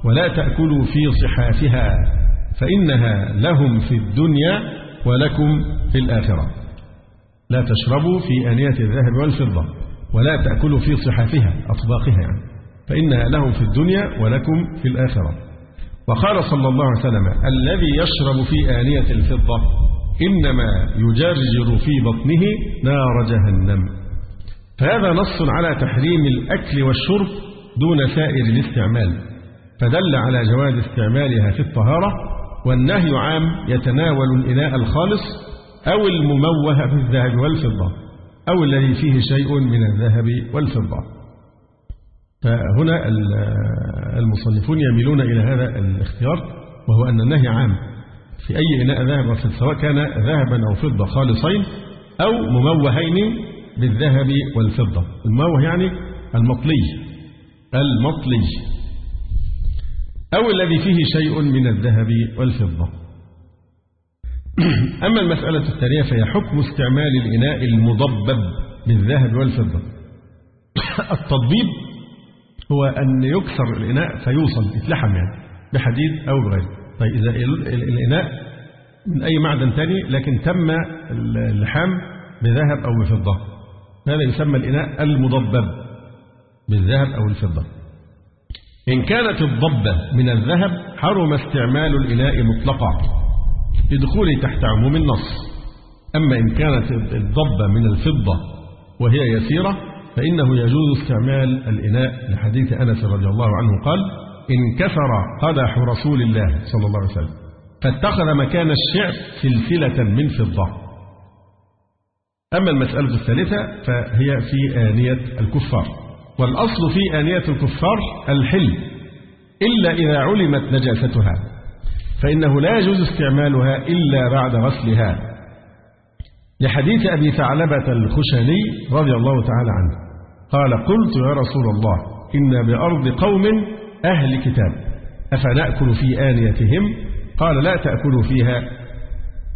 ولا تأكلوا في صحافها فإنها لهم في الدنيا ولكم في الآخرة. لا تشربوا في آنية الذهب والفضة ولا تأكلوا في صحافها أطباقها يعني. فإنها لهم في الدنيا ولكم في الآخرة. وقال صلى الله عليه وسلم الذي يشرب في آنية الفضة إنما يجرجر في بطنه نار جهنم. فهذا نص على تحريم الأكل والشرب دون سائر الاستعمال فدل على جواز استعمالها في الطهارة والنهي عام يتناول الإناء الخالص أو المموه بالذهب والفضة أو الذي فيه شيء من الذهب والفضة. فهنا المصنفون يميلون إلى هذا الاختيار وهو أن النهي عام في أي إناء ذهب أو فضة سواء كان ذهبا أو فضة خالصين أو مموهين بالذهب والفضة. المموه يعني المطلي المطلي أو الذي فيه شيء من الذهب والفضة. أما المسألة الثانية فهي حكم استعمال الإناء المضبب بالذهب والفضة. التضبيب هو أن يكسر الإناء فيوصل يتلحم يعني بحديد أو بغيره. طيب إذا الإناء من أي معدن ثاني لكن تم اللحام بذهب أو بفضة. هذا يسمى الإناء المضبب بالذهب أو الفضة. إن كانت الضبة من الذهب حرم استعمال الإناء مطلقا لدخوله تحت عموم النص. أما إن كانت الضبة من الفضة وهي يسيرة فإنه يجوز استعمال الإناء لحديث أنس رضي الله عنه قال انكسر قدح رسول الله صلى الله عليه وسلم فاتخذ مكان الشعب سلسلة من فضة. أما المسألة الثالثة فهي في آنية الكفار والأصل في آنية الكفار الحل إلا إذا علمت نجاستها فإنه لا يجوز استعمالها إلا بعد غسلها. لحديث أبي ثعلبة الخشني رضي الله تعالى عنه. قال قلت يا رسول الله إن بأرض قوم أهل كتاب أفنأكل في آنيتهم قال لا تأكلوا فيها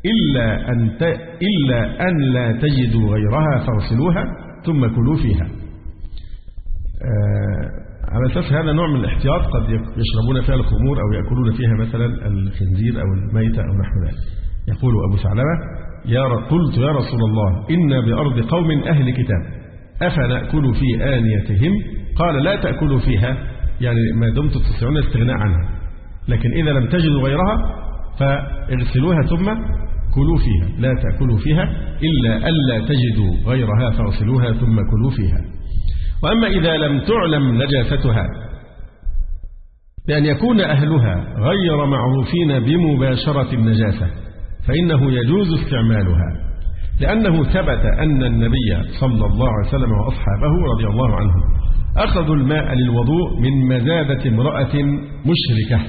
إلا أن ت... إلا أن لا تجدوا غيرها فاغسلوها ثم كلوا فيها. آه على أساس هذا نوع من الاحتياط قد يشربون فيها الخمور أو يأكلون فيها مثلا الخنزير أو الميتة أو نحو ذلك. يقول أبو ثعلبة يا قلت يا رسول الله إن بأرض قوم أهل كتاب أفنأكل في آنيتهم؟ قال لا تأكلوا فيها. يعني ما دمتم تستطيعون الاستغناء عنها. لكن إذا لم تجدوا غيرها فاغسلوها ثم كلوا فيها. لا تأكلوا فيها إلا ألا تجدوا غيرها فاغسلوها ثم كلوا فيها. وأما إذا لم تعلم نجاستها بأن يكون أهلها غير معروفين بمباشرة النجاسة فإنه يجوز استعمالها. لأنه ثبت أن النبي صلى الله عليه وسلم وأصحابه رضي الله عنهم أخذوا الماء للوضوء من مزادة امرأة مشركة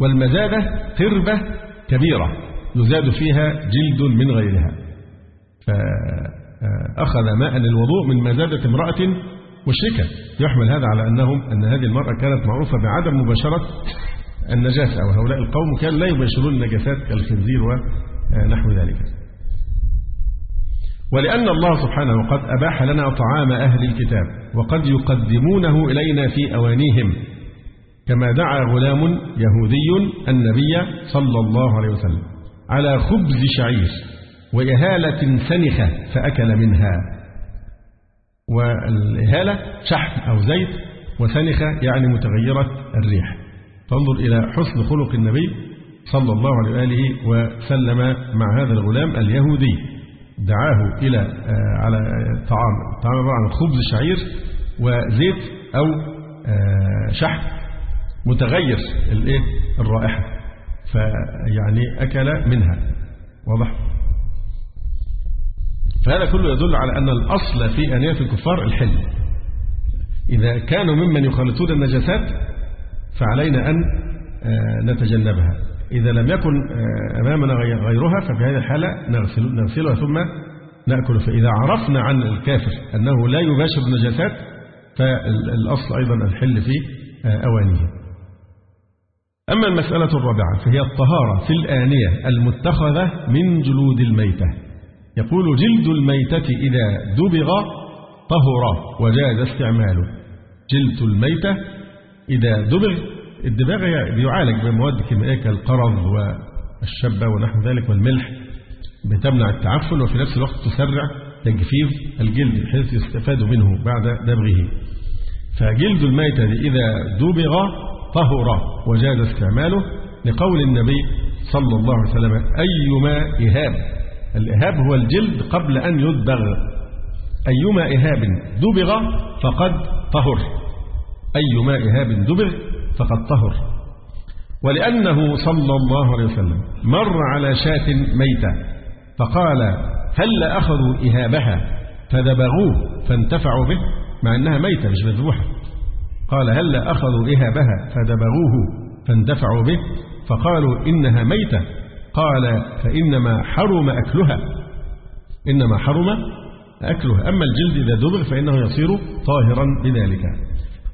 والمزادة قربة كبيرة يزاد فيها جلد من غيرها. فأخذ ماء للوضوء من مزادة امرأة مشركة. يحمل هذا على أنهم أن هذه المرأة كانت معروفة بعدم مباشرة النجاسة أو هؤلاء القوم كانوا لا يباشرون النجاسات كالخنزير ونحو ذلك. ولأن الله سبحانه قد أباح لنا طعام أهل الكتاب وقد يقدمونه إلينا في أوانيهم كما دعا غلام يهودي النبي صلى الله عليه وسلم على خبز شعير وإهالة سنخة فأكل منها والإهالة شحم أو زيت وسنخة يعني متغيرة الريح. فانظر إلى حسن خلق النبي صلى الله عليه وآله وسلم مع هذا الغلام اليهودي. دعاه إلى على طعام طعام عبارة عن خبز شعير وزيت أو شحم متغير الإيه؟ الرائحة. فيعني أكل منها. واضح؟ فهذا كله يدل على أن الأصل في أنية الكفار الحل إذا كانوا ممن يخالطون النجاسات فعلينا أن نتجنبها. إذا لم يكن أمامنا غيرها ففي هذه الحالة نغسل نغسلها ثم نأكل فإذا عرفنا عن الكافر أنه لا يباشر النجاسات فالأصل أيضا الحل في أوانيه أما المسألة الرابعة فهي الطهارة في الآنية المتخذة من جلود الميتة. يقول جلد الميتة إذا دبغ طهر وجاز استعماله. جلد الميتة إذا دبغ الدباغ بيعالج بمواد كيميائية كالقرض والشبة ونحو ذلك والملح بتمنع التعفن وفي نفس الوقت تسرع تجفيف الجلد بحيث يستفاد منه بعد دبغه فجلد الميتة إذا دبغ طهر وجاز استعماله لقول النبي صلى الله عليه وسلم أيما إهاب؟ الإهاب هو الجلد قبل أن يدبغ. أيما إهاب دبغ فقد طهر. أيما إهاب دبغ فقد طهر ولأنه صلى الله عليه وسلم مر على شاة ميتة فقال هل أخذوا إهابها؟ فدبغوه فانتفعوا به مع أنها ميتة مش مذبوحة. قال هل أخذوا إهابها؟ فدبغوه فاندفعوا به فقالوا إنها ميتة. قال فإنما حرم أكلها. إنما حرم أكلها. أما الجلد إذا دبغ فإنه يصير طاهرا بذلك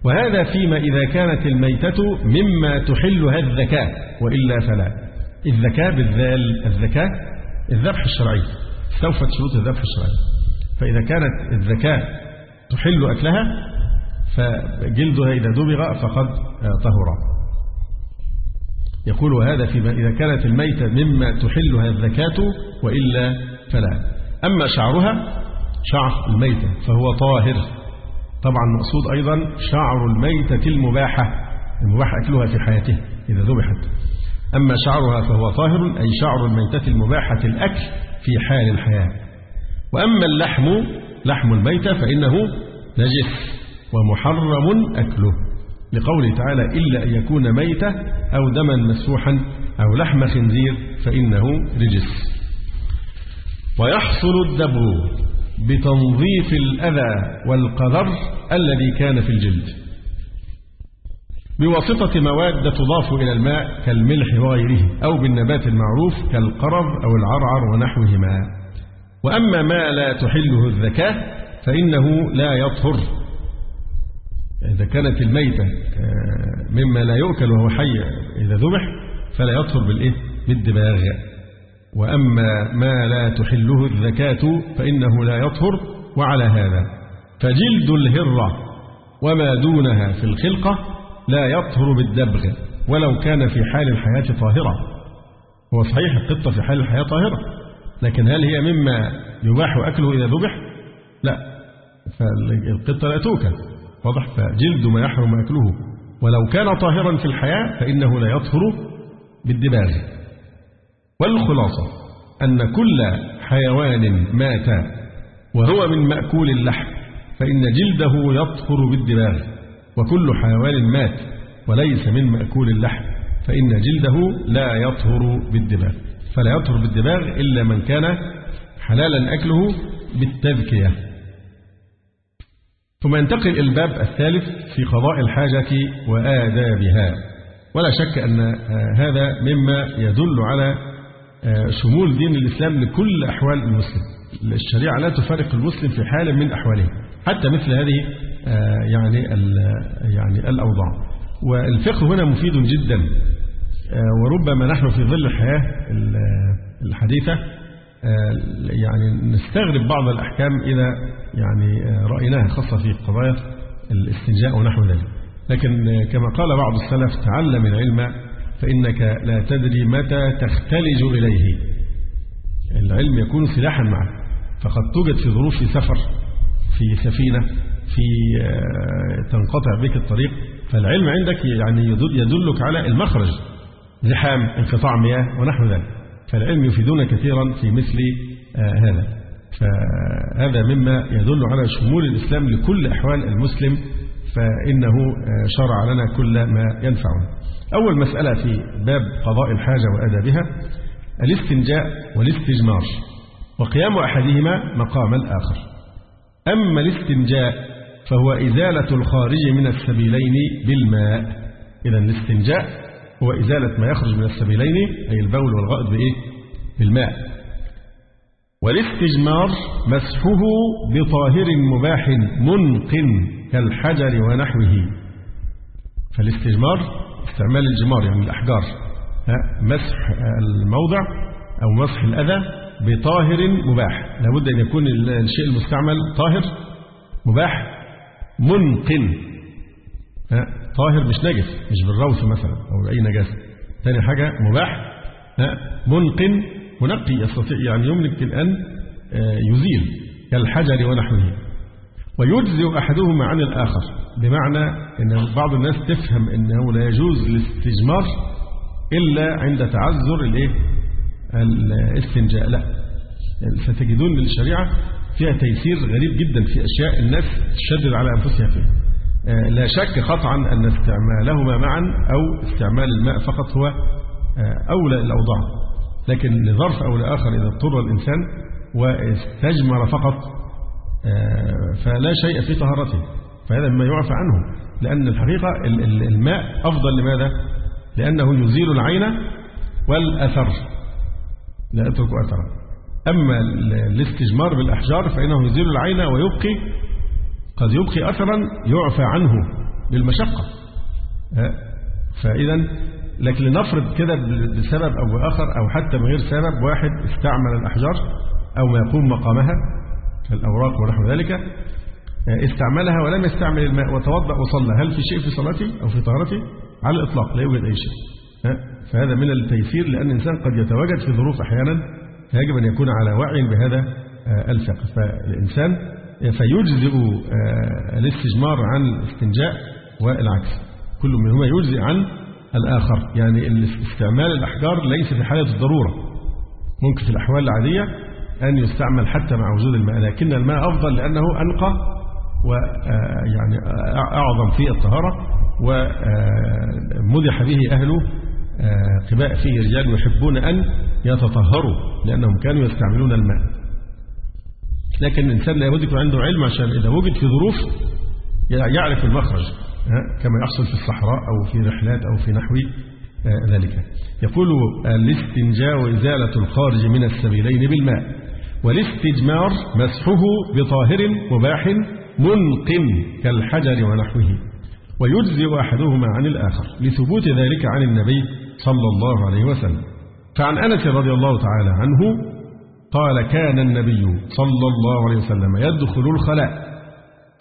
وهذا فيما إذا كانت الميتة مما تحلها الذكاء وإلا فلا. الذكاء بالذال الذكاء الذبح الشرعي. استوفت شروط الذبح الشرعي. فإذا كانت الذكاء تحل أكلها فجلدها إذا دبغ فقد طهر. يقول وهذا فيما إذا كانت الميتة مما تحلها الذكاة وإلا فلا. أما شعرها شعر الميتة فهو طاهر. طبعا مقصود أيضا شعر الميتة المباحة المباح أكلها في حياته إذا ذبحت. أما شعرها فهو طاهر أي شعر الميتة المباحة الأكل في حال الحياة. وأما اللحم لحم الميتة فإنه نجس ومحرم أكله. لقوله تعالى إلا أن يكون ميتة أو دما مسفوحا أو لحم خنزير فإنه رجس. ويحصل الدبر بتنظيف الأذى والقذر الذي كان في الجلد. بواسطة مواد تضاف إلى الماء كالملح وغيره أو بالنبات المعروف كالقرض أو العرعر ونحوهما. وأما ما لا تحله الذكاة فإنه لا يطهر. إذا كانت الميتة مما لا يؤكل وهو حي إذا ذبح فلا يطهر بالإيه؟ بالدباغ وأما ما لا تحله الذكاة فإنه لا يطهر وعلى هذا. فجلد الهرة وما دونها في الخلقة لا يطهر بالدبغ ولو كان في حال الحياة طاهرة. هو صحيح القطة في حال الحياة طاهرة لكن هل هي مما يباح أكله إذا ذبح؟ لا. فالقطة لا توكل واضح؟ فجلد ما يحرم أكله. ولو كان طاهرا في الحياة فإنه لا يطهر بالدباغ. والخلاصة أن كل حيوان مات وهو من مأكول اللحم فإن جلده يطهر بالدباغ وكل حيوان مات وليس من مأكول اللحم فإن جلده لا يطهر بالدباغ فلا يطهر بالدباغ إلا من كان حلالا أكله بالتذكية. ثم ينتقل الباب الثالث في قضاء الحاجة وآدابها. ولا شك أن هذا مما يدل على شمول دين الإسلام لكل أحوال المسلم. الشريعة لا تفارق المسلم في حال من أحواله حتى مثل هذه يعني يعني الأوضاع. والفقه هنا مفيد جدا وربما نحن في ظل الحياة الحديثة يعني نستغرب بعض الأحكام إذا يعني رأيناها خاصة في قضايا الاستنجاء ونحو ذلك. لكن كما قال بعض السلف تعلم العلم فإنك لا تدري متى تختلج إليه. العلم يكون سلاحا معك. فقد توجد في ظروف سفر في سفينة في تنقطع بك الطريق. فالعلم عندك يعني يدلك على المخرج زحام انقطاع مياه ونحو ذلك. فالعلم يفيدون كثيرا في مثل هذا. فهذا مما يدل على شمول الإسلام لكل أحوال المسلم. فإنه شرع لنا كل ما ينفعنا. أول مسألة في باب قضاء الحاجة وآدابها الاستنجاء والاستجمار وقيام أحدهما مقام الآخر. أما الاستنجاء فهو إزالة الخارج من السبيلين بالماء. إذا الاستنجاء هو إزالة ما يخرج من السبيلين أي البول والغائط بإيه؟ بالماء. والاستجمار مسحه بطاهر مباح منق كالحجر ونحوه. فالاستجمار استعمال الجمار يعني الأحجار. مسح الموضع أو مسح الأذى بطاهر مباح. لابد أن يكون الشيء المستعمل طاهر مباح منقن طاهر مش نجس مش بالروث مثلا أو أي نجاسة. ثاني حاجة مباح منقن منقي يستطيع يعني يمكن أن يزيل كالحجر ونحوه. ويجزئ أحدهما عن الآخر. بمعنى أن بعض الناس تفهم أنه لا يجوز الاستجمار إلا عند تعذر الايه الاستنجاء. لا. ستجدون الشريعة فيها تيسير غريب جدا في أشياء الناس تشدد على أنفسها فيها. لا شك قطعا أن استعمالهما معا أو استعمال الماء فقط هو أولى الأوضاع. لكن لظرف أو لآخر إذا اضطر الإنسان واستجمر فقط فلا شيء في طهارته فهذا مما يعفى عنه لأن الحقيقة الماء أفضل لماذا؟ لأنه يزيل العين والأثر. لا يترك أثرا. أما الاستجمار بالأحجار فإنه يزيل العين ويبقي قد يبقي أثرا يعفى عنه للمشقة. فإذا لكن لنفرض كده بسبب أو بآخر أو حتى من غير سبب واحد استعمل الأحجار أو ما يقوم مقامها كالأوراق ونحو ذلك استعملها ولم يستعمل الماء وتوضأ وصلى. هل في شيء في صلاته أو في طهارته؟ على الإطلاق لا يوجد أي شيء. فهذا من التيسير لأن الإنسان قد يتواجد في ظروف أحيانا فيجب أن يكون على وعي بهذا الفقه. فالإنسان فيجزئ الاستجمار عن الاستنجاء والعكس. كل منهما يجزئ عن الآخر. يعني استعمال الأحجار ليس في حالة الضرورة. ممكن في الأحوال العادية أن يستعمل حتى مع وجود الماء لكن الماء أفضل لأنه أنقى ويعني أعظم في الطهارة ومدح به أهل قباء فيه رجال يحبون أن يتطهروا لأنهم كانوا يستعملون الماء. لكن الإنسان لا يكون عنده علم عشان إذا وجد في ظروف يعرف المخرج. كما يحصل في الصحراء أو في رحلات أو في نحو ذلك. يقول الاستنجاء وإزالة الخارج من السبيلين بالماء والاستجمار مسحه بطاهر مباح منق كالحجر ونحوه ويجزئ أحدهما عن الآخر لثبوت ذلك عن النبي صلى الله عليه وسلم. فعن أنس رضي الله تعالى عنه قال كان النبي صلى الله عليه وسلم يدخل الخلاء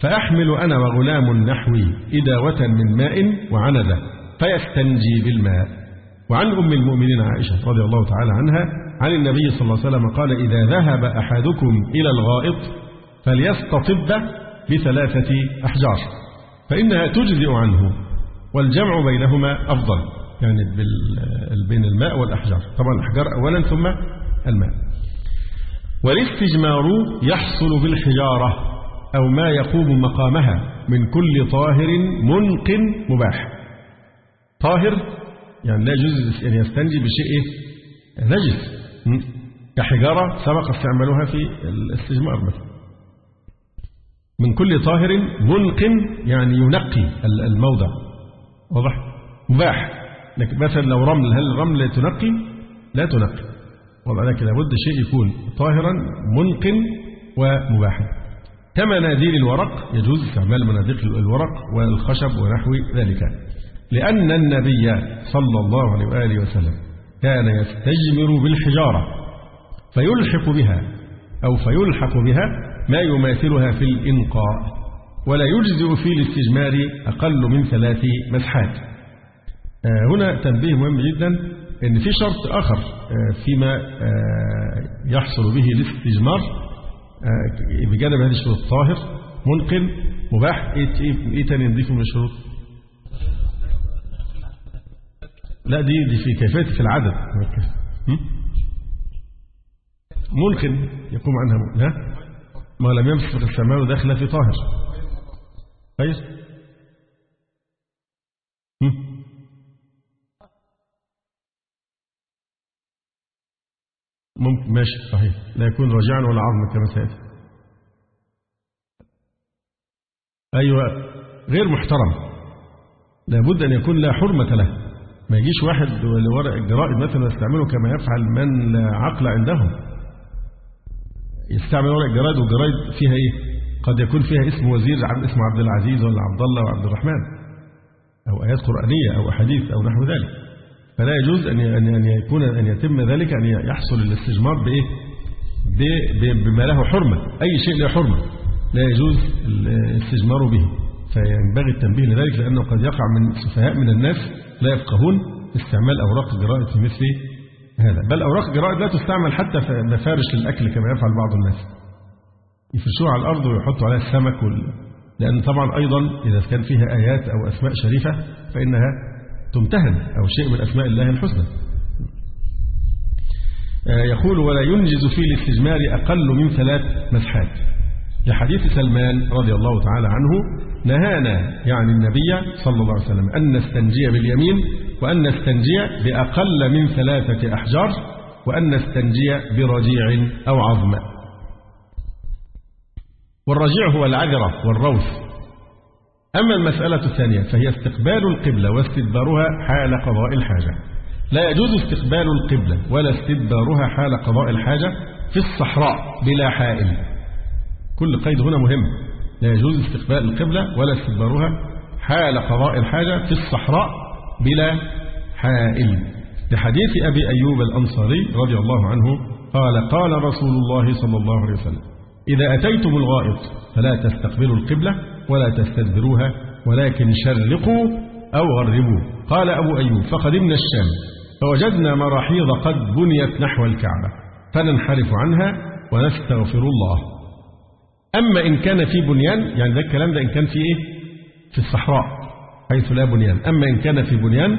فأحمل أنا وغلام نحوي إداوة من ماء وعنزة فيستنجي بالماء. وعن أم المؤمنين عائشة رضي الله تعالى عنها عن النبي صلى الله عليه وسلم قال إذا ذهب أحدكم إلى الغائط فليستطب بثلاثة أحجار فإنها تجزئ عنه والجمع بينهما أفضل. يعني بين الماء والأحجار. طبعا الأحجار أولا ثم الماء. والإستجمار يحصل بالحجارة أو ما يقوم مقامها من كل طاهر منق مباح. طاهر يعني لا يجوز أن يستنجي بشيء نجس. كحجارة سبق استعمالها في الاستجمار مثلا. من كل طاهر منق يعني ينقي الموضع. واضح؟ مباح. لكن مثلا لو رمل هل الرمل تنقي؟ لا تنقي. وضع لكن لابد شيء يكون طاهرا منق ومباحا. كمناديل الورق يجوز استعمال مناديل الورق والخشب ونحو ذلك. لأن النبي صلى الله عليه وآله وسلم كان يستجمر بالحجارة فيلحق بها أو فيلحق بها ما يماثلها في الإنقاء ولا يجزئ في الاستجمار أقل من ثلاث مسحات. هنا تنبيه مهم جدا أن في شرط آخر فيما يحصل به الاستجمار بجانب هذه الشروط. طاهر منقل مباح. إيه إيه تاني نضيفه من الشروط؟ لا دي دي في كيفية في العدد. ممكن يقوم عنها. ها ما لم يمسك السماء داخل في طاهر. كويس ممكن ماشي صحيح. لا يكون رجعا ولا عظما كما سيأتي أيوة غير محترم. لابد أن يكون لا حرمة له. ما يجيش واحد ورق الجرائد مثلا يستعمله كما يفعل من لا عقل عندهم يستعمل ورق الجرائد والجرائد فيها إيه؟ قد يكون فيها اسم وزير اسمه عبد العزيز ولا عبد الله وعبد الرحمن أو آيات قرآنية أو أحاديث أو نحو ذلك. فلا يجوز أن أن يكون أن يتم ذلك أن يحصل الاستجمار بإيه؟ بما له حرمة. أي شيء له حرمة لا يجوز الاستجمار به. فينبغي التنبيه لذلك لأنه قد يقع من سفهاء من الناس لا يفقهون استعمال أوراق الجرائد في مثل هذا. بل أوراق الجرائد لا تستعمل حتى في مفارش للأكل كما يفعل بعض الناس. يفرشوها على الأرض ويحطوا عليها السمك وال... لأن طبعا أيضا إذا كان فيها آيات أو أسماء شريفة فإنها تمتهن أو شيء من أسماء الله الحسنى. يقول ولا ينجز في الاستجمار أقل من ثلاث مسحات. لحديث سلمان رضي الله تعالى عنه نهانا يعني النبي صلى الله عليه وسلم أن نستنجي باليمين وأن نستنجي بأقل من ثلاثة أحجار وأن نستنجي برجيع أو عظم والرجيع هو العذرة والروث. أما المسألة الثانية فهي استقبال القبلة واستدبارها حال قضاء الحاجة. لا يجوز استقبال القبلة ولا استدبارها حال قضاء الحاجة في الصحراء بلا حائل. كل قيد هنا مهم. لا يجوز استقبال القبلة ولا استدبارها حال قضاء الحاجة في الصحراء بلا حائل. لحديث أبي أيوب الأنصاري رضي الله عنه قال قال رسول الله صلى الله عليه وسلم إذا أتيتم الغائط فلا تستقبلوا القبلة ولا تستدبروها ولكن شرقوا أو غربوا. قال أبو أيوب فقدمنا الشام فوجدنا مراحيض قد بنيت نحو الكعبة فننحرف عنها ونستغفر الله. أما إن كان في بنيان يعني ده الكلام ده إن كان في إيه؟ في الصحراء حيث لا بنيان. أما إن كان في بنيان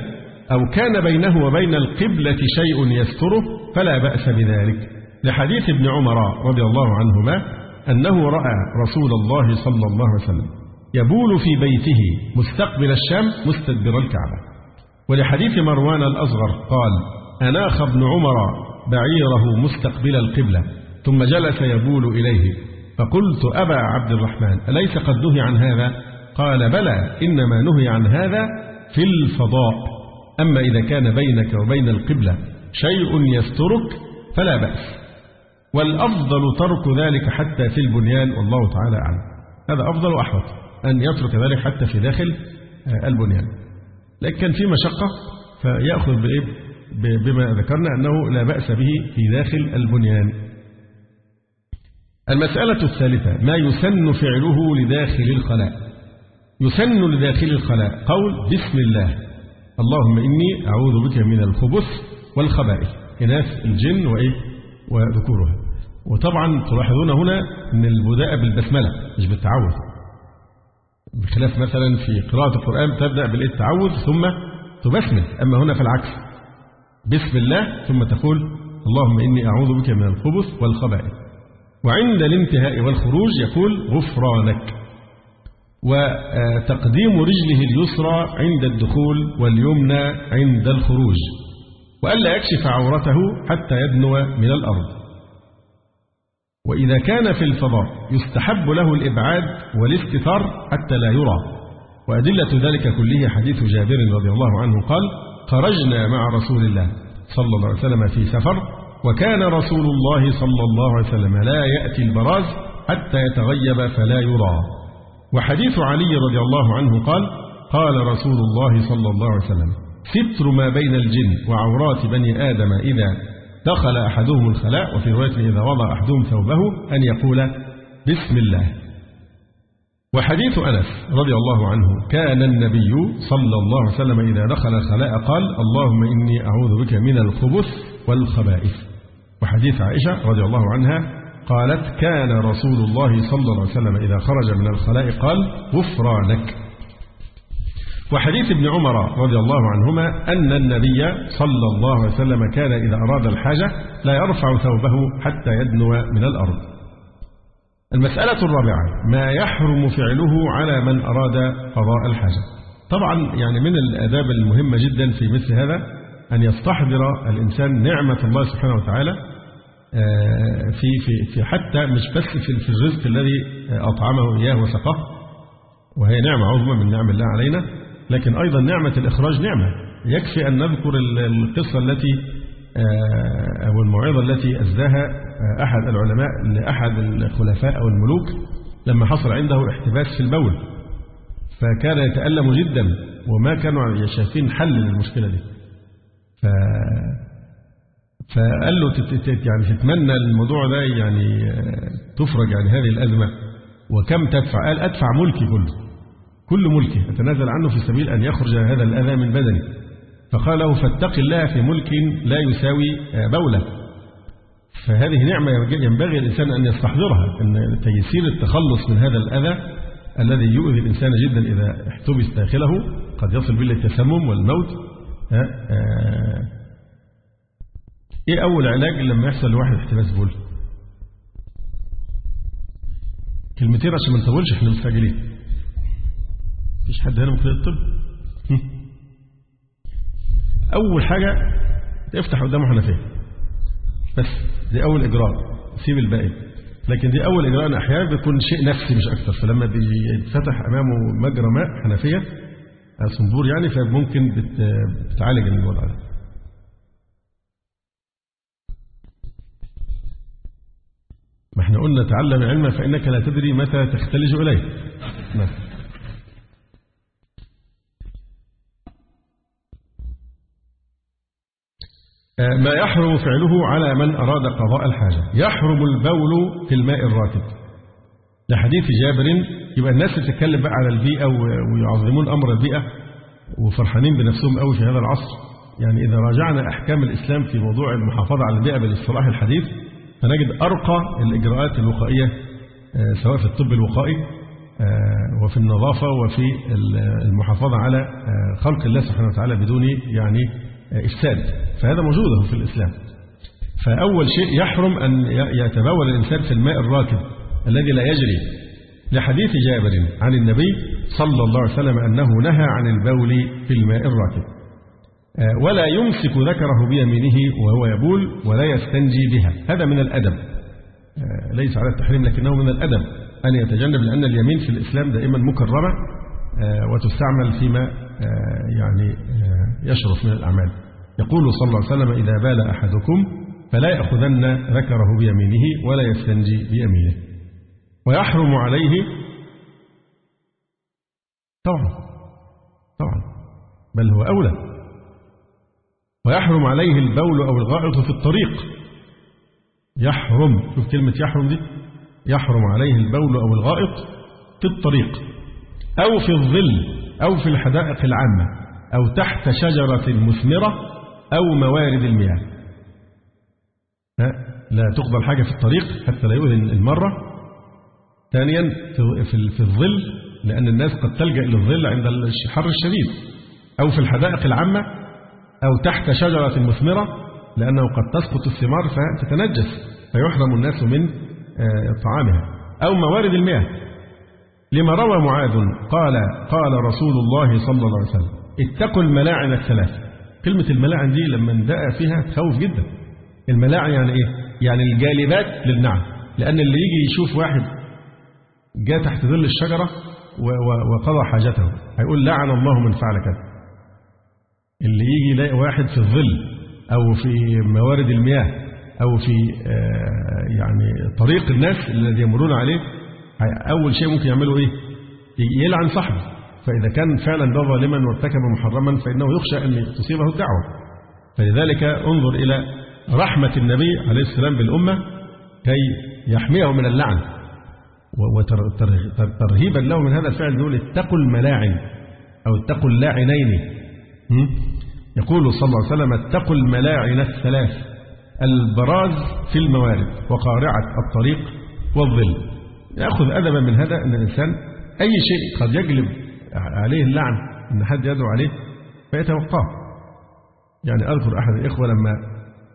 أو كان بينه وبين القبلة شيء يستره فلا بأس بذلك. لحديث ابن عمر رضي الله عنهما أنه رأى رسول الله صلى الله عليه وسلم يبول في بيته مستقبل الشام مستدبر الكعبة. ولحديث مروان الأصغر قال أناخ ابن عمر بعيره مستقبل القبلة ثم جلس يبول إليه فقلت أبا عبد الرحمن أليس قد نهي عن هذا؟ قال بلى إنما نهي عن هذا في الفضاء. أما إذا كان بينك وبين القبلة شيء يسترك فلا بأس. والأفضل ترك ذلك حتى في البنيان والله تعالى أعلم. هذا أفضل وأحوط أن يترك ذلك حتى في داخل البنيان. لكن كان في مشقة فيأخذ بإيه؟ بما ذكرنا أنه لا بأس به في داخل البنيان. المسألة الثالثة ما يسن فعله لداخل الخلاء؟ يسن لداخل الخلاء قول بسم الله. اللهم إني أعوذ بك من الخبث والخبائث. إناث الجن وإيه؟ وذكورها. وطبعا تلاحظون هنا أن البداء بالبسملة مش بالتعوذ. بخلاف مثلا في قراءة القرآن تبدأ بالتعوذ ثم تبسمل أما هنا فالعكس. بسم الله ثم تقول اللهم إني أعوذ بك من الخبث والخبائث. وعند الانتهاء والخروج يقول غفرانك. وتقديم رجله اليسرى عند الدخول واليمنى عند الخروج. وألا يكشف عورته حتى يدنو من الأرض. وإذا كان في الفضاء يستحب له الإبعاد والاستتار حتى لا يرى. وأدلة ذلك كله حديث جابر رضي الله عنه قال خرجنا مع رسول الله صلى الله عليه وسلم في سفر وكان رسول الله صلى الله عليه وسلم لا يأتي البراز حتى يتغيب فلا يرى. وحديث علي رضي الله عنه قال قال رسول الله صلى الله عليه وسلم ستر ما بين الجن وعورات بني آدم إذا دخل أحدهم الخلاء وفي رواية إذا وضع أحدهم ثوبه أن يقول بسم الله. وحديث أنس رضي الله عنه كان النبي صلى الله عليه وسلم إذا دخل الخلاء قال اللهم إني أعوذ بك من الخبث والخبائث. وحديث عائشة رضي الله عنها قالت كان رسول الله صلى الله عليه وسلم إذا خرج من الخلاء قال غفرانك. وحديث ابن عمر رضي الله عنهما أن النبي صلى الله عليه وسلم كان إذا أراد الحاجة لا يرفع ثوبه حتى يدنو من الأرض. المسألة الرابعة ما يحرم فعله على من أراد قضاء الحاجة. طبعا يعني من الآداب المهمة جدا في مثل هذا أن يستحضر الإنسان نعمة الله سبحانه وتعالى في في في حتى مش بس في في الرزق الذي أطعمه إياه وسقاه وهي نعمة عظمى من نعم الله علينا لكن أيضا نعمة الإخراج نعمة. يكفي أن نذكر القصة التي أو الموعظة التي أزداها أحد العلماء لأحد الخلفاء أو الملوك لما حصل عنده احتباس في البول. فكان يتألم جدا وما كانوا شايفين حل للمشكلة دي. ف فقال له يعني تتمنى الموضوع ده يعني تفرج عن هذه الأزمة. وكم تدفع؟ قال أدفع ملكي كله. كل ملكي أتنازل عنه في سبيل أن يخرج هذا الأذى من بدني فقال له فاتق الله في ملك لا يساوي بولة. فهذه نعمة ينبغي الإنسان أن يستحضرها أن تيسير التخلص من هذا الأذى الذي يؤذي الإنسان جدا إذا احتبس داخله قد يصل به التسمم والموت إيه أول علاج لما يحصل لواحد احتباس بول كلمتين عشان ما نطولش إحنا مستعجلين. مفيش حد هنا مقتدي الطب؟ أول حاجة افتح قدامه حنفية. بس دي أول إجراء سيب الباقي. لكن دي أول إجراء أحيانا بيكون شيء نفسي مش أكثر فلما بيتفتح أمامه مجرى ماء حنفية صنبور يعني فممكن بتعالج الوضع ده. ما إحنا قلنا تعلم علما فإنك لا تدري متى تختلج إليه. ما يحرم فعله على من أراد قضاء الحاجة. يحرم البول في الماء الراكد. لحديث جابر. يبقى الناس بتتكلم بقى على البيئة ويعظمون أمر البيئة وفرحانين بنفسهم قوي في هذا العصر. يعني إذا راجعنا أحكام الإسلام في موضوع المحافظة على البيئة بالاصطلاح الحديث فنجد أرقى الإجراءات الوقائية آه، سواء في الطب الوقائي آه، وفي النظافة وفي المحافظة على آه، خلق الله سبحانه وتعالى بدون يعني إفساد. فهذا موجود في الإسلام. فأول شيء يحرم أن يتبول الإنسان في الماء الراكد الذي لا يجري. لحديث جابر عن النبي صلى الله عليه وسلم أنه نهى عن البول في الماء الراكد آه، ولا يمسك ذكره بيمينه وهو يبول ولا يستنجي بها. هذا من الأدب. آه، ليس على التحريم لكنه من الأدب أن يتجنب لأن اليمين في الإسلام دائما مكرمة. وتستعمل فيما يعني يشرف من الأعمال. يقول صلى الله عليه وسلم إذا بال أحدكم فلا يأخذن ذكره بيمينه ولا يستنجي بيمينه. ويحرم عليه طبعا طبعا بل هو أولى. ويحرم عليه البول أو الغائط في الطريق. يحرم. شوف كلمة يحرم دي. يحرم عليه البول أو الغائط في الطريق. أو في الظل أو في الحدائق العامة أو تحت شجرة مثمرة أو موارد المياه. لا تقبل حاجة في الطريق حتى لا يؤذن المرة. ثانيا في الظل لأن الناس قد تلجأ إلى الظل عند الحر الشديد. أو في الحدائق العامة أو تحت شجرة مثمرة لأنه قد تسقط الثمار فتتنجس فيحرم الناس من آه، طعامها. أو موارد المياه. لما روى معاذ قال قال رسول الله صلى الله عليه وسلم اتقوا الملاعن الثلاث. كلمة الملاعن دي لما ندقى فيها تخوف جدا. الملاعن يعني إيه؟ يعني الجالبات للنعم. لأن اللي يجي يشوف واحد جاء تحت ظل الشجرة وقضى حاجته. هيقول لعن الله من فعل كذا. اللي يجي يلاقي واحد في الظل أو في موارد المياه أو في آه، يعني طريق الناس الذي يمرون عليه أول شيء ممكن يعملوا إيه؟ يلعن صاحبه. فإذا كان فعلا ده ظالما وارتكب محرما فإنه يخشى أن تصيبه الدعوة. فلذلك انظر إلى رحمة النبي عليه السلام بالأمة كي يحميه من اللعن. وترهيبا له من هذا الفعل يقول اتقوا الملاعن أو اتقوا اللاعنين. يقول صلى الله عليه وسلم اتقوا الملاعن الثلاث البراز في الموارد وقارعة الطريق والظل. يأخذ أدبا من هذا أن الإنسان أي شيء قد يجلب عليه اللعن أن حد يدعو عليه فيتوقاه. يعني أذكر أحد الإخوة لما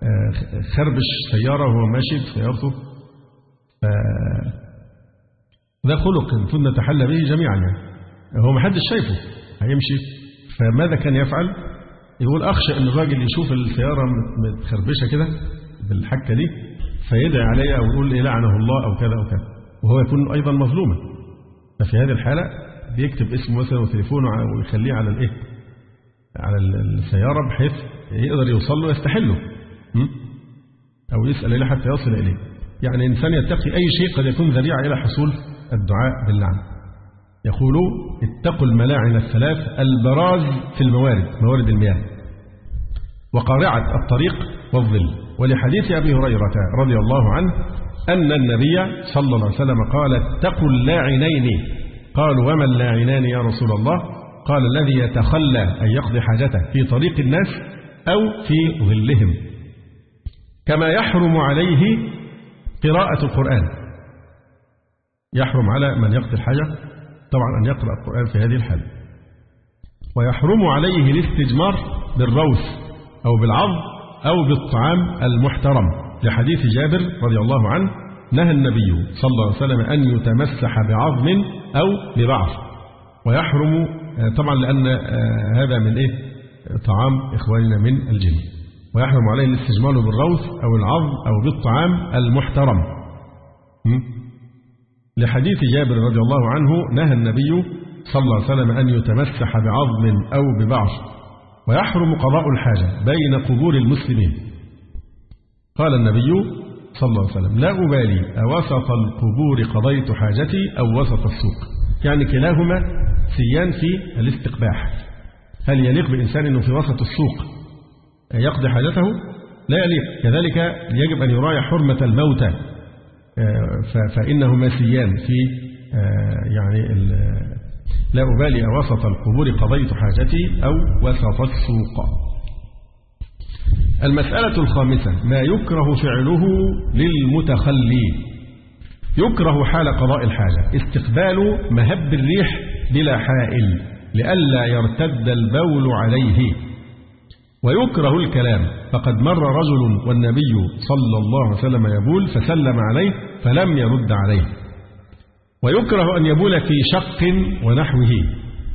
آه، خربش سيارة وهو ماشي في سيارته ده خلق المفروض نتحلى به جميعا. يعني هو ما حدش شايفه هيمشي. فماذا كان يفعل؟ يقول أخشى أن الراجل يشوف السيارة متخربشة كده بالحكة دي فيدعي عليها أو يقول إيه لعنه الله أو كذا أو كذا. وهو يكون أيضا مظلوما. ففي هذه الحالة بيكتب اسمه مثلا وتليفونه ويخليه على الإيه؟ على السيارة بحيث يقدر يوصل له يستحله أو يسأل إليه حتى يصل إليه. يعني إنسان يتقي أي شيء قد يكون ذريعة إلى حصول الدعاء باللعنة يقول اتقوا الملاعن الثلاث البراز في الموارد موارد المياه. وقارعة الطريق والظل. ولحديث أبي هريرة رضي الله عنه أن النبي صلى الله عليه وسلم قال اتقوا اللاعنين. قالوا وما اللاعنان يا رسول الله؟ قال الذي يتخلى أن يقضي حاجته في طريق الناس أو في ظلهم. كما يحرم عليه قراءة القرآن. يحرم على من يقضي الحاجة طبعا أن يقرأ القرآن في هذه الحالة ويحرم عليه الاستجمار بالروث أو بالعظ أو بالطعام المحترم. لحديث جابر رضي الله عنه نهى النبي صلى الله عليه وسلم أن يتمسح بعظم أو ببعض ويحرم آه، طبعا لأن آه، هذا من إيه؟ طعام إخواننا من الجن. ويحرم عليه الاستجمار بالروث أو العظم أو بالطعام المحترم. لحديث جابر رضي الله عنه نهى النبي صلى الله عليه وسلم أن يتمسح بعظم أو ببعض ويحرم قضاء الحاجة بين قبور المسلمين. قال النبي صلى الله عليه وسلم لا أبالي أوسط القبور قضيت حاجتي أو وسط السوق. يعني كلاهما سيان في الاستقباح. هل يليق بإنسان أنه في وسط السوق يقضي حاجته؟ لا يليق. كذلك يجب أن يراعي حرمة الموتى. فإنهما سيان في يعني لا أبالي أوسط القبور قضيت حاجتي أو وسط السوق. المسألة الخامسة ما يكره فعله للمتخلي. يكره حال قضاء الحاجة. استقبال مهب الريح بلا حائل لئلا يرتد البول عليه. ويكره الكلام فقد مر رجل والنبي صلى الله عليه وسلم يبول فسلم عليه فلم يرد عليه. ويكره أن يبول في شق ونحوه.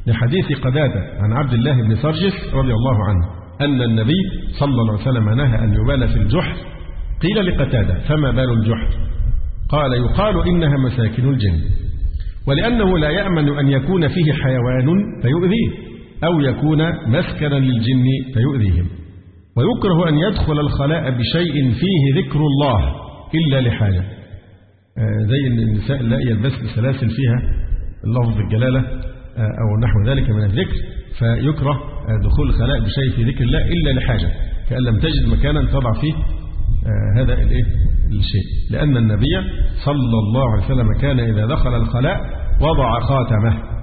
لحديث قدادة عن عبد الله بن سرجس رضي الله عنه. أن النبي صلى الله عليه وسلم نهى أن يبال في الجحر قيل لقتادة فما بال الجحر قال يقال إنها مساكن الجن. ولأنه لا يأمن أن يكون فيه حيوان فيؤذيه أو يكون مسكنا للجن فيؤذيهم. ويكره أن يدخل الخلاء بشيء فيه ذكر الله إلا لحاجة. زي النساء لا يلبسن سلاسل فيها لفظ الجلالة أو نحو ذلك من الذكر فيكره دخول الخلاء بشيء في ذكر الله إلا لحاجة كأن لم تجد مكانا تضع فيه هذا الإيه؟ الشيء. لأن النبي صلى الله عليه وسلم كان إذا دخل الخلاء وضع خاتمه.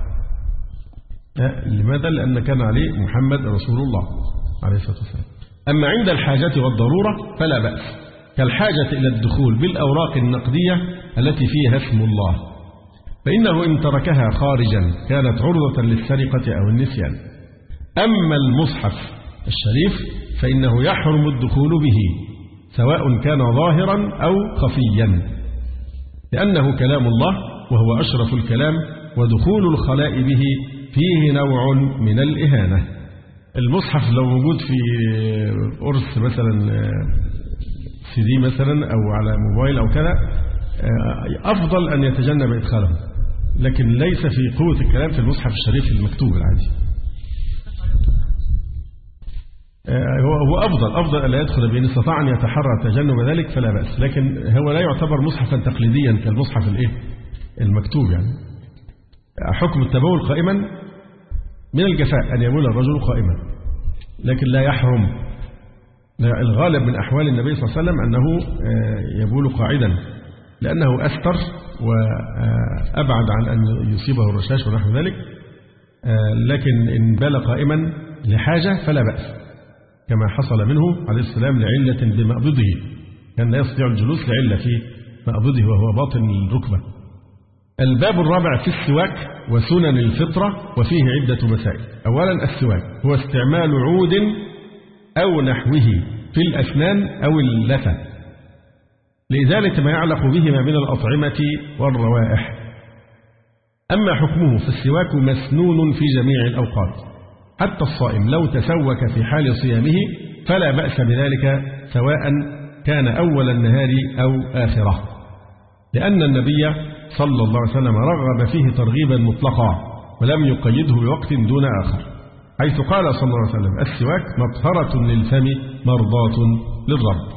لماذا؟ لأن كان عليه محمد رسول الله عليه الصلاة والسلام. أما عند الحاجة والضرورة فلا بأس. كالحاجة إلى الدخول بالأوراق النقدية التي فيها اسم الله. فإنه إن تركها خارجا كانت عرضة للسرقة أو النسيان. أما المصحف الشريف فإنه يحرم الدخول به سواء كان ظاهرا أو خفيا. لأنه كلام الله وهو أشرف الكلام ودخول الخلاء به فيه نوع من الإهانة. المصحف لو موجود في قرص مثلا سي دي مثلا أو على موبايل أو كذا أفضل أن يتجنب إدخاله لكن ليس في قوة الكلام في المصحف الشريف المكتوب العادي. هو هو أفضل أفضل ألا يدخل به إن استطاع أن يتحرى تجنب ذلك فلا بأس. لكن هو لا يعتبر مصحفا تقليديا كالمصحف الإيه؟ المكتوب يعني. حكم التبول قائما من الجفاء أن يبول الرجل قائما. لكن لا يحرم. الغالب من أحوال النبي صلى الله عليه وسلم أنه يبول قاعدا لأنه أستر وأبعد عن أن يصيبه الرشاش ونحو ذلك. لكن إن بال قائما لحاجة فلا بأس. كما حصل منه عليه السلام لعلة بمأبضه كان لا يستطيع الجلوس لعلة في مأبضه وهو باطن الركبة. الباب الرابع في السواك وسنن الفطرة وفيه عدة مسائل. أولا السواك هو استعمال عود أو نحوه في الأسنان أو اللثة. لإزالة ما يعلق بهما من الأطعمة والروائح. أما حكمه فالسواك مسنون في جميع الأوقات. حتى الصائم لو تسوك في حال صيامه فلا بأس بذلك سواء كان أول النهار أو آخرة. لأن النبي صلى الله عليه وسلم رغب فيه ترغيبا مطلقا ولم يقيده بوقت دون آخر. حيث قال صلى الله عليه وسلم السواك مطهرة للفم مرضاة للرب.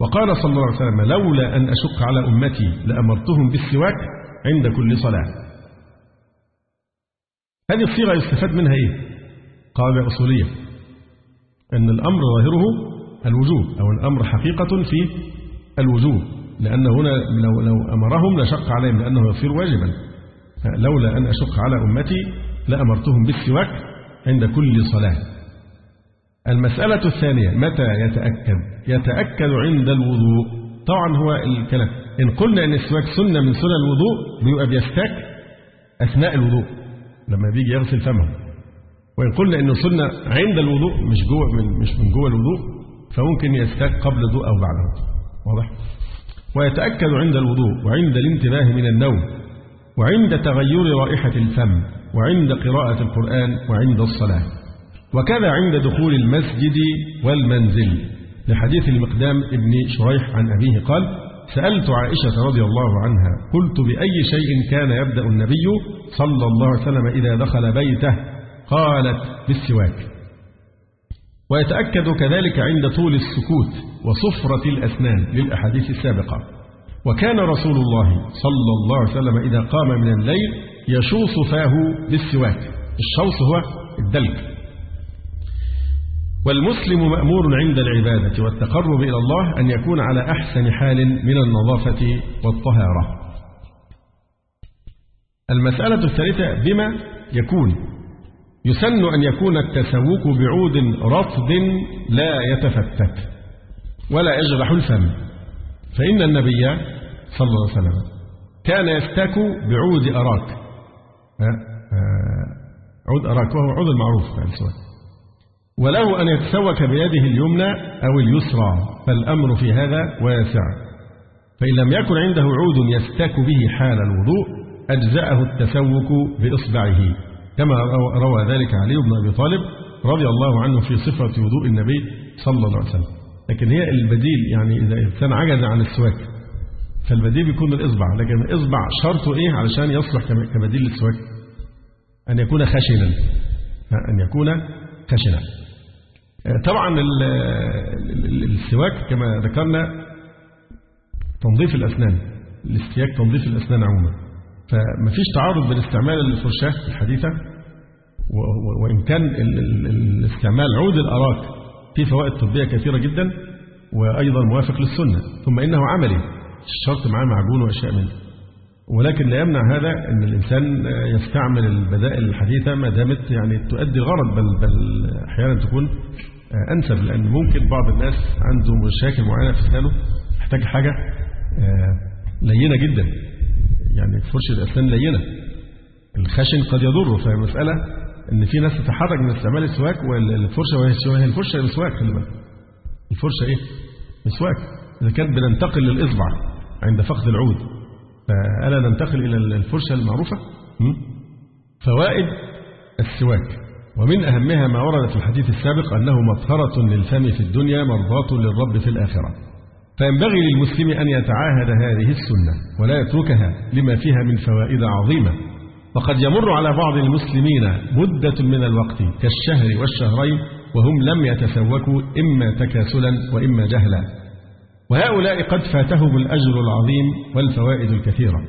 وقال صلى الله عليه وسلم لولا أن أشق على أمتي لأمرتهم بالسواك عند كل صلاة. هذه الصيغة يستفاد منها إيه؟ قاعدة أصولية. أن الأمر ظاهره الوجوب أو الأمر حقيقة في الوجوب. لأن هنا لو, لو أمرهم لشق عليهم لأنه يصير واجبا. لولا أن أشق على أمتي لأمرتهم بالسواك عند كل صلاة. المسألة الثانية متى يتأكد؟ يتأكد عند الوضوء. طبعا هو الكلام. إن قلنا أن السواك سنة من سنن الوضوء بيبقى بيستاك أثناء الوضوء. لما بيجي يغسل فمه. وإن قلنا أنه سنة عند الوضوء مش جوه من مش من جوه الوضوء فممكن يستاك قبل الوضوء أو بعده واضح؟ ويتأكد عند الوضوء وعند الانتباه من النوم وعند تغير رائحة الفم وعند قراءة القرآن وعند الصلاة. وكذا عند دخول المسجد والمنزل. لحديث المقدام ابن شريح عن أبيه قال سألت عائشة رضي الله عنها قلت بأي شيء كان يبدأ النبي صلى الله عليه وسلم إذا دخل بيته؟ قالت بالسواك. ويتأكد كذلك عند طول السكوت وصفرة الأسنان للأحاديث السابقة. وكان رسول الله صلى الله عليه وسلم إذا قام من الليل يشوص فاه بالسواك. الشوص هو الدلك. والمسلم مأمور عند العبادة والتقرب إلى الله أن يكون على أحسن حال من النظافة والطهارة. المسألة الثالثة بما يكون يسن أن يكون التسوق بعود رطب لا يتفتت ولا يجرح الفم. فإن النبي صلى الله عليه وسلم كان يستاك بعود أراك. عود أراك وهو عود المعروف وله أن يتسوك بيده اليمنى أو اليسرى فالأمر في هذا واسع. فإن لم يكن عنده عود يستاك به حال الوضوء أجزأه التسوك بإصبعه. كما روى ذلك علي بن أبي طالب رضي الله عنه في صفة وضوء النبي صلى الله عليه وسلم. لكن هي البديل يعني إذا الإنسان عجز عن السواك فالبديل بيكون الإصبع لكن الإصبع شرطه إيه؟ علشان يصلح كبديل للسواك. أن يكون خشنا. أن يكون خشنا. طبعا السواك كما ذكرنا تنظيف الأسنان. الاستياك تنظيف الأسنان عموما. فمفيش تعارض بين استعمال الفرشاة الحديثة وإن كان الاستعمال عود الأراك فيه فوائد طبية كثيرة جدا وأيضا موافق للسنة ثم إنه عملي الشرط معاه معجون وأشياء منه. ولكن لا يمنع هذا أن الإنسان يستعمل البدائل الحديثة ما دامت يعني تؤدي الغرض بل, بل أحيانا تكون أنسب لأن ممكن بعض الناس عنده مشاكل معينة في أسنانه يحتاج حاجة لينة جدا. يعني فرشة الأسنان لينة الخشن قد يضره فمسألة إن في ناس تتحرج من استعمال السواك والفرشه وهي الفرشة مسواك خلي بالك. الفرشة إيه؟ مسواك إذا كانت بننتقل للإصبع عند فقد العود فألا ننتقل إلى الفرشة المعروفة؟ فوائد السواك. ومن أهمها ما ورد في الحديث السابق أنه مطهرة للفم في الدنيا مرضاة للرب في الآخرة. فينبغي للمسلم أن يتعاهد هذه السنة ولا يتركها لما فيها من فوائد عظيمة. وقد يمر على بعض المسلمين مدة من الوقت كالشهر والشهرين وهم لم يتسوكوا إما تكاسلا وإما جهلا. وهؤلاء قد فاتهم الأجر العظيم والفوائد الكثيرة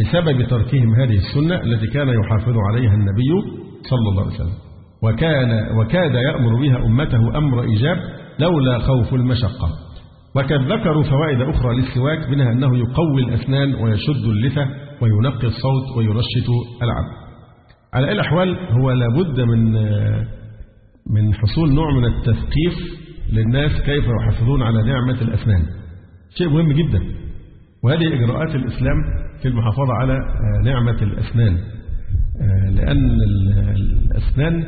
بسبب تركهم هذه السنة التي كان يحافظ عليها النبي صلى الله عليه وسلم. وكان وكاد يأمر بها أمته أمر إيجاب لولا خوف المشقة. وقد ذكروا فوائد أخرى للسواك منها أنه يقوي الأسنان ويشد اللثة وينقي الصوت ويرشد العبد على أي الأحوال هو لابد من من حصول نوع من التثقيف للناس كيف يحافظون على نعمة الأسنان. شيء مهم جدا. وهذه إجراءات الإسلام في المحافظة على نعمة الأسنان. لأن الأسنان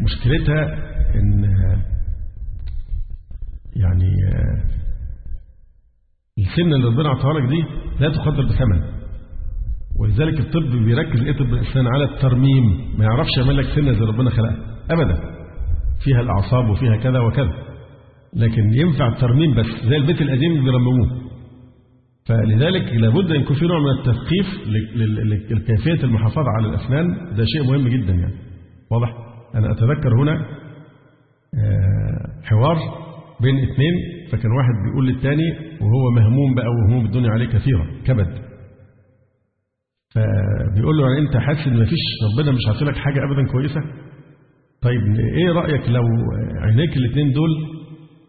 مشكلتها إن يعني السن اللي ربنا عطاها لك دي لا تقدر بثمن. ولذلك الطب بيركز إيه طب الاسنان على الترميم ما يعرفش يعمل لك سنة زي ربنا خلقها. ابدا. فيها الأعصاب وفيها كذا وكذا. لكن ينفع الترميم بس زي البيت القديم اللي بيرمموه. فلذلك لابد أن يكون في نوع من التثقيف لكيفية المحافظة على الأسنان. ده شيء مهم جدا يعني. واضح؟ أنا أتذكر هنا حوار بين اثنين فكان واحد بيقول للتاني وهو مهموم بقى وهموم الدنيا عليه كثيرة كبد. فبيقول له يعني انت حاسس إن مفيش ربنا مش عاطي لك حاجة ابدا كويسة؟ طيب إيه رأيك لو عينيك الاثنين دول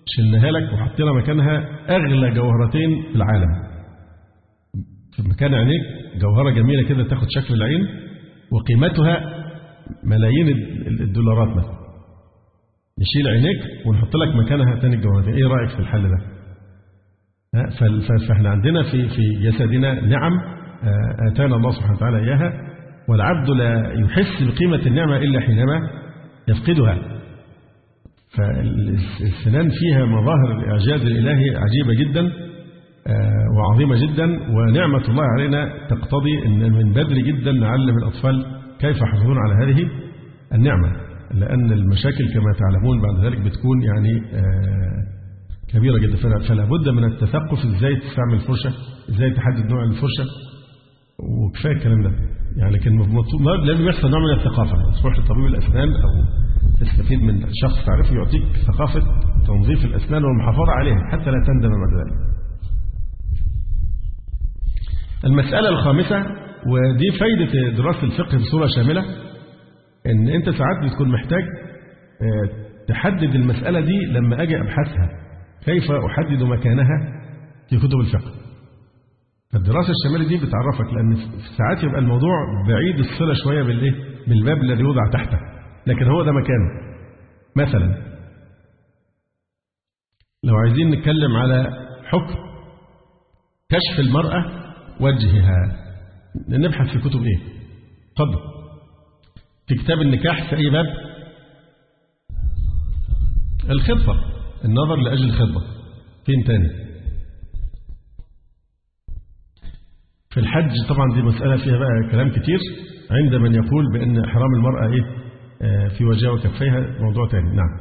شلناها لك وحطينا مكانها أغلى جوهرتين في العالم؟ في مكان عينيك جوهرة جميلة كده تاخد شكل العين وقيمتها ملايين الدولارات مثلا. نشيل عينيك ونحط لك مكانها تاني الجوهرتين إيه رأيك في الحل ده؟ فإحنا عندنا في في جسدنا نعم آتانا الله سبحانه وتعالى إياها والعبد لا يحس بقيمة النعمة إلا حينما يفقدها. فالسنان فيها مظاهر الإعجاز الإلهي عجيبة جدا وعظيمة جدا ونعمة الله علينا تقتضي أن من بدري جدا نعلم الأطفال كيف يحافظون على هذه النعمة. لأن المشاكل كما تعلمون بعد ذلك بتكون يعني كبيرة جدا. فلا بد من التثقف إزاي تستعمل فرشة إزاي تحدد نوع الفرشة. وكفاية الكلام ده. يعني لكن لازم يحصل نوع من الثقافة. تروح لطبيب الأسنان أو تستفيد من شخص تعرفه يعطيك ثقافة تنظيف الأسنان والمحافظة عليها حتى لا تندم بعد ذلك. المسألة الخامسة ودي فايدة دراسة الفقه بصورة شاملة. إن أنت ساعات بتكون محتاج آه، تحدد المسألة دي لما أجي أبحثها. كيف أحدد مكانها في كتب الفقه؟ فالدراسة الشاملة دي بتعرفك لأن في ساعات يبقى الموضوع بعيد الصلة شوية بالإيه؟ بالباب الذي يوضع تحته. لكن هو ده مكانه. مثلا لو عايزين نتكلم على حكم كشف المرأة وجهها نبحث في كتب إيه؟ اتفضل. في كتاب النكاح في اي باب الخطبة النظر لأجل الخطبة. فين تاني؟ في الحج طبعا دي مسألة فيها بقى كلام كتير عند من يقول بأن إحرام المرأة إيه؟ آه، في وجهها وكفيها. موضوع تاني. نعم.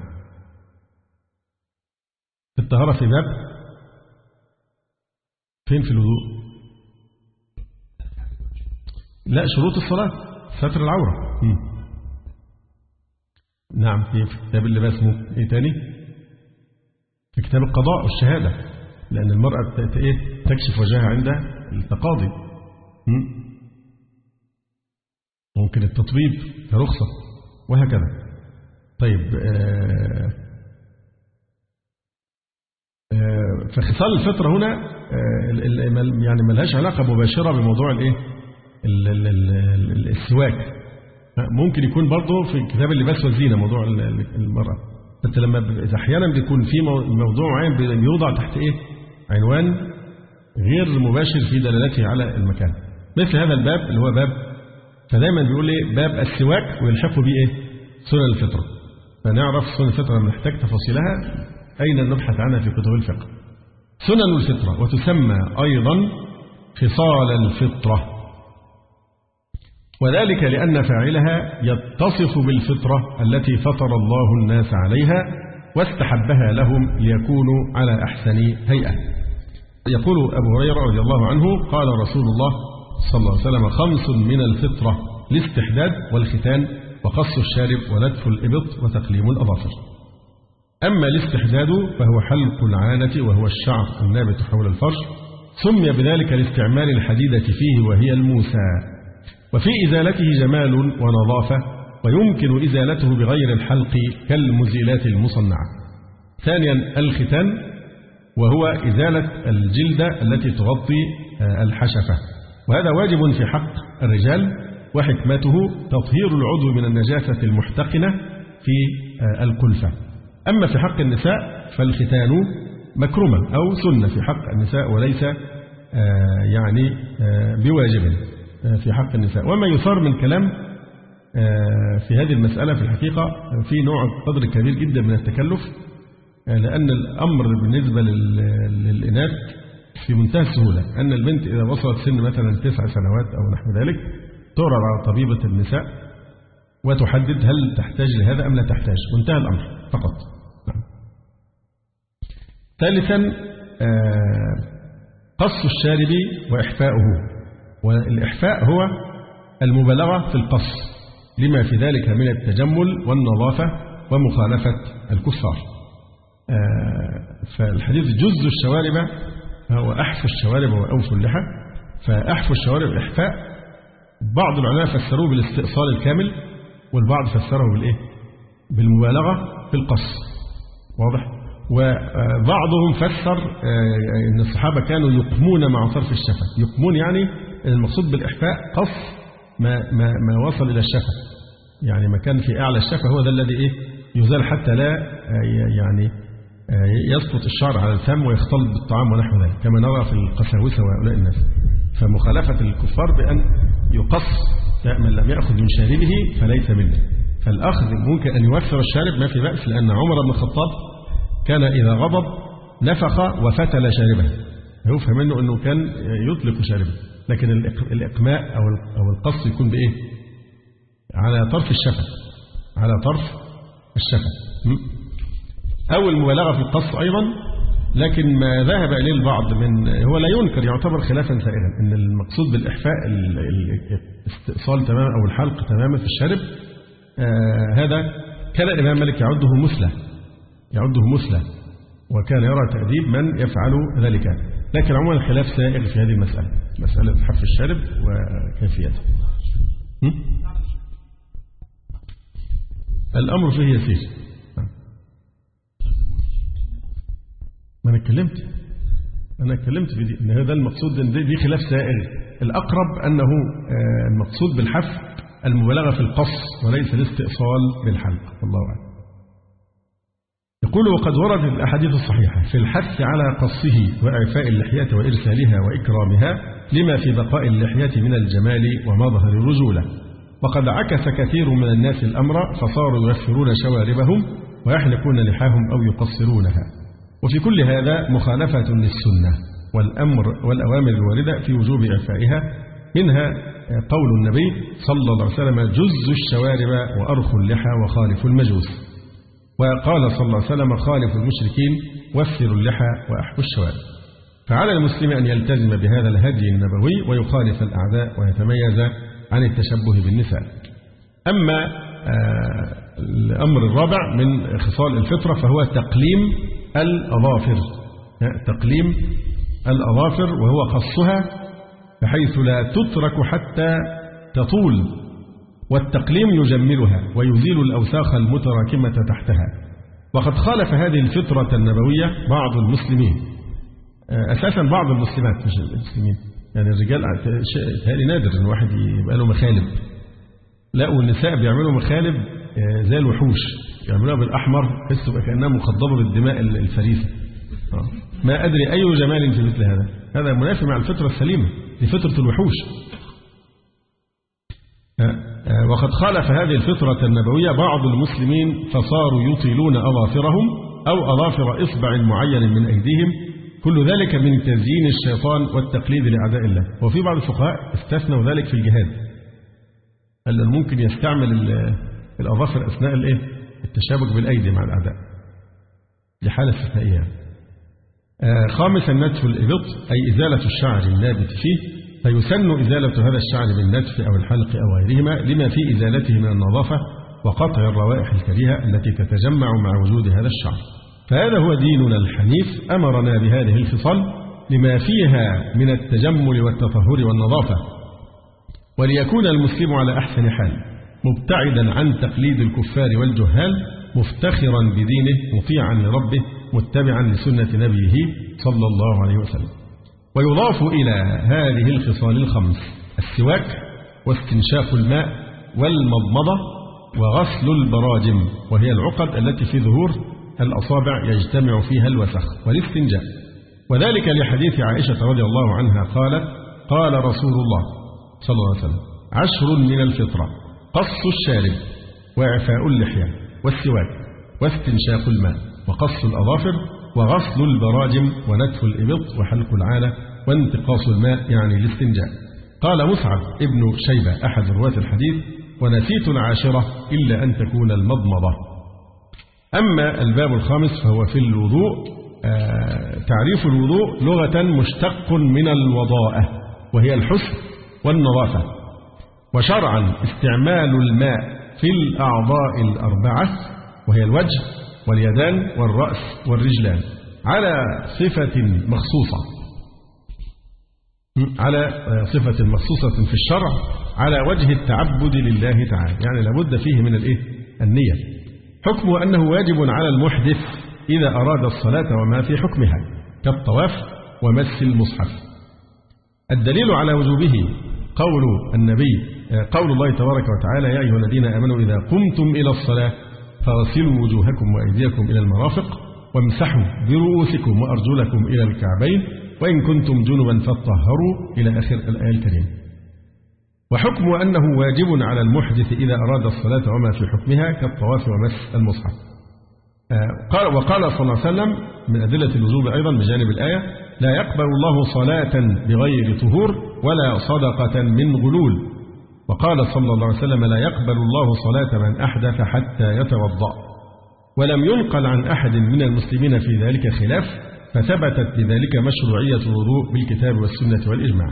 في الطهارة في باب. فين في الوضوء؟ لا شروط الصلاة ستر العورة. نعم في كتاب اللباس اسمه إيه تاني؟ في كتاب القضاء والشهادة لأن المرأة إيه؟ تكشف وجهها عند التقاضي. مم. ممكن التطبيب كرخصة وهكذا. طيب آه آه فخصال الفطرة هنا آه يعني ملهاش علاقة مباشرة بموضوع الإيه؟ ال- ال- ال- ال- السواك. ممكن يكون برضه في كتاب اللباس والزينة موضوع ال- ال- المرأة. بس لما أحيانا بيكون في مو- موضوع معين بي- بيوضع تحت إيه؟ عنوان غير مباشر في دلالته على المكان. مثل هذا الباب اللي هو باب فدايما بيقول إيه؟ باب السواك ويلحقه بيه إيه؟ سنن الفطرة فنعرف سنن الفطرة لما نحتاج تفاصيلها أين نبحث عنها في كتب الفقه. سنن الفطرة وتسمى أيضا خصال الفطرة. وذلك لأن فاعلها يتصف بالفطرة التي فطر الله الناس عليها واستحبها لهم ليكونوا على أحسن هيئة. يقول أبو هريرة رضي الله عنه قال رسول الله صلى الله عليه وسلم خمس من الفطرة الاستحداد والختان وقص الشارب ونتف الإبط وتقليم الأظافر. أما الاستحداد فهو حلق العانة وهو الشعر النابت حول الفرج سمي بذلك لاستعمال الحديدة فيه وهي الموسى. وفي إزالته جمال ونظافة ويمكن إزالته بغير الحلق كالمزيلات المصنعة. ثانيا الختان وهو إزالة الجلدة التي تغطي آه، الحشفة. وهذا واجب في حق الرجال وحكمته تطهير العضو من النجاسة المحتقنة في آه، الكلفة أما في حق النساء فالختان مكرمة أو سنة في حق النساء وليس آه، يعني بواجب. في حق النساء. وما يثار من كلام آه، في هذه المسألة في الحقيقة في نوع قدر كبير جدا من التكلف آه، لأن الأمر بالنسبة لل- للإناث في منتهى السهولة. أن البنت إذا وصلت سن مثلا تسع سنوات أو نحو ذلك تعرض على طبيبة النساء وتحدد هل تحتاج لهذا أم لا تحتاج. وانتهى الأمر فقط. نعم. ثالثا آه، قص الشارب وإحفاؤه. والإحفاء هو المبالغة في القص لما في ذلك من التجمل والنظافة ومخالفة الكفار آه، فالحديث جز الشوارب هو أحف الشوارب وأوف اللحى فأحف الشوارب إحفاء بعض العلماء فسروه بالاستئصال الكامل والبعض فسره بالإيه؟ بالمبالغة في القص واضح؟ وبعضهم فسر آه، إن الصحابة كانوا يقمون مع طرف الشفه، يقمون يعني المقصود بالإحفاء قص ما ما ما وصل إلى الشفه. يعني مكان في أعلى الشفه هو ده الذي إيه؟ يزال حتى لا آه، يعني آه، يسقط الشعر على الفم ويختلط بالطعام ونحو ذلك، كما نرى في القساوسة وهؤلاء الناس. فمخالفة الكفار بأن يقص من لم يأخذ من شاربه فليس منه. فالأخذ ممكن أن يوفر الشارب ما في بأس لأن عمر بن الخطاب كان إذا غضب نفخ وفتل شاربه يفهم منه أنه كان يطلق شاربه لكن الإق- الإقماء أو أو القص يكون بإيه؟ على طرف الشفة على طرف الشفة? أو المبالغة في القص أيضا لكن ما ذهب إليه البعض من هو لا ينكر يعتبر خلافا سائغا أن المقصود بالإحفاء ال- ال- الاستئصال تماما أو الحلق تماما في الشارب آه هذا كان الإمام مالك يعده مثلى يعده مثلى وكان يرى تأديب من يفعل ذلك. لكن عموما الخلاف سائر في هذه المسألة مسألة حف الشارب وكيفيته. الأمر فيه يسير. ما أنا اتكلمت. أنا اتكلمت في دي إن هذا المقصود إن دي خلاف سائر. الأقرب أنه المقصود بالحف المبالغة في القص وليس الاستئصال بالحلق. والله أعلم. يقول وقد وردت الأحاديث الصحيحة في الحث على قصه وإعفاء اللحية وإرسالها وإكرامها لما في بقاء اللحية من الجمال ومظهر الرجولة وقد عكس كثير من الناس الأمر فصاروا يوفرون شواربهم ويحلقون لحاهم أو يقصرونها. وفي كل هذا مخالفة للسنة والأمر والأوامر الواردة في وجوب إعفائها. منها قول النبي صلى الله عليه وسلم جز الشوارب وأرخوا اللحى وخالفوا المجوس. وقال صلى الله عليه وسلم خالفوا المشركين وفروا اللحى وأحفوا الشوارب. فعلى المسلم أن يلتزم بهذا الهدي النبوي ويخالف الأعداء ويتميز عن التشبه بالنساء. أما الأمر الرابع من خصال الفطرة فهو تقليم الأظافر. تقليم الأظافر وهو قصها بحيث لا تترك حتى تطول. والتقليم يجملها ويزيل الأوساخ المتراكمة تحتها. وقد خالف هذه الفطرة النبوية بعض المسلمين. أساسا بعض المسلمات مش المسلمين. يعني الرجال تهيألي نادر إن واحد يبقى له مخالب. لا والنساء بيعملوا مخالب زي الوحوش. يعملوها بالأحمر تحس كأنها مخضبة بالدماء الفريسة. ما أدري أي جمال في مثل هذا. هذا منافي مع الفطرة السليمة دي فطره الوحوش وقد خالف هذه الفطرة النبوية بعض المسلمين فصاروا يطيلون أظافرهم أو أظافر إصبع معين من أيديهم. كل ذلك من تزيين الشيطان والتقليد لأعداء الله. وفي بعض الفقهاء استثنوا ذلك في الجهاد. قال ممكن يستعمل الأظافر أثناء الإيه؟ التشابك بالأيدي مع الأعداء. دي حالة استثنائية. آه خامسا نتف الإبط أي إزالة الشعر النابت فيه. فيسن إزالة هذا الشعر بالنتف أو الحلق أو غيرهما لما في إزالته من النظافة وقطع الروائح الكريهة التي تتجمع مع وجود هذا الشعر. فهذا هو ديننا الحنيف أمرنا بهذه الخصال لما فيها من التجمل والتطهر والنظافة. وليكون المسلم على أحسن حال مبتعدا عن تقليد الكفار والجهال مفتخرا بدينه مطيعا لربه متبعا لسنة نبيه صلى الله عليه وسلم. ويضاف إلى هذه الخصال الخمس السواك واستنشاق الماء والمضمضة وغسل البراجم وهي العقد التي في ظهور الأصابع يجتمع فيها الوسخ والاستنجاء. وذلك لحديث عائشة رضي الله عنها قالت قال رسول الله صلى الله عليه وسلم عشر من الفطرة قص الشارب وإعفاء اللحية والسواك واستنشاق الماء وقص الأظافر وغسل البراجم ونتف الإبط وحلق العانة وانتقاص الماء يعني الاستنجاء. قال مصعب ابن شيبة أحد رواة الحديث ونسيت العاشرة إلا أن تكون المضمضة. أما الباب الخامس فهو في الوضوء آه تعريف الوضوء لغة مشتق من الوضاءة وهي الحسن والنظافة. وشرعا استعمال الماء في الأعضاء الأربعة وهي الوجه واليدان والرأس والرجلان على صفة مخصوصة. على صفة مخصوصة في الشرع على وجه التعبد لله تعالى. يعني لابد فيه من الإيه؟ النية. حكمه أنه واجب على المحدث إذا أراد الصلاة وما في حكمها كالطواف ومس المصحف. الدليل على وجوبه قول النبي قول الله تبارك وتعالى يا أيها الذين آمنوا إذا قمتم إلى الصلاة فاغسلوا وجوهكم وأيديكم إلى المرافق وامسحوا برؤوسكم وأرجلكم إلى الكعبين وإن كنتم جنبا فاطهروا إلى آخر الآية الكريمة. وحكم أنه واجب على المحدث إذا أراد الصلاة وما في حكمها كالطواف ومس المصحف. قال وقال صلى الله عليه وسلم من أدلة الوجوب أيضا بجانب الآية لا يقبل الله صلاة بغير طهور ولا صدقة من غلول. وقال صلى الله عليه وسلم لا يقبل الله صلاة من أحدث حتى يتوضأ. ولم ينقل عن أحد من المسلمين في ذلك خلاف فثبتت بذلك مشروعية الوضوء بالكتاب والسنة والإجماع.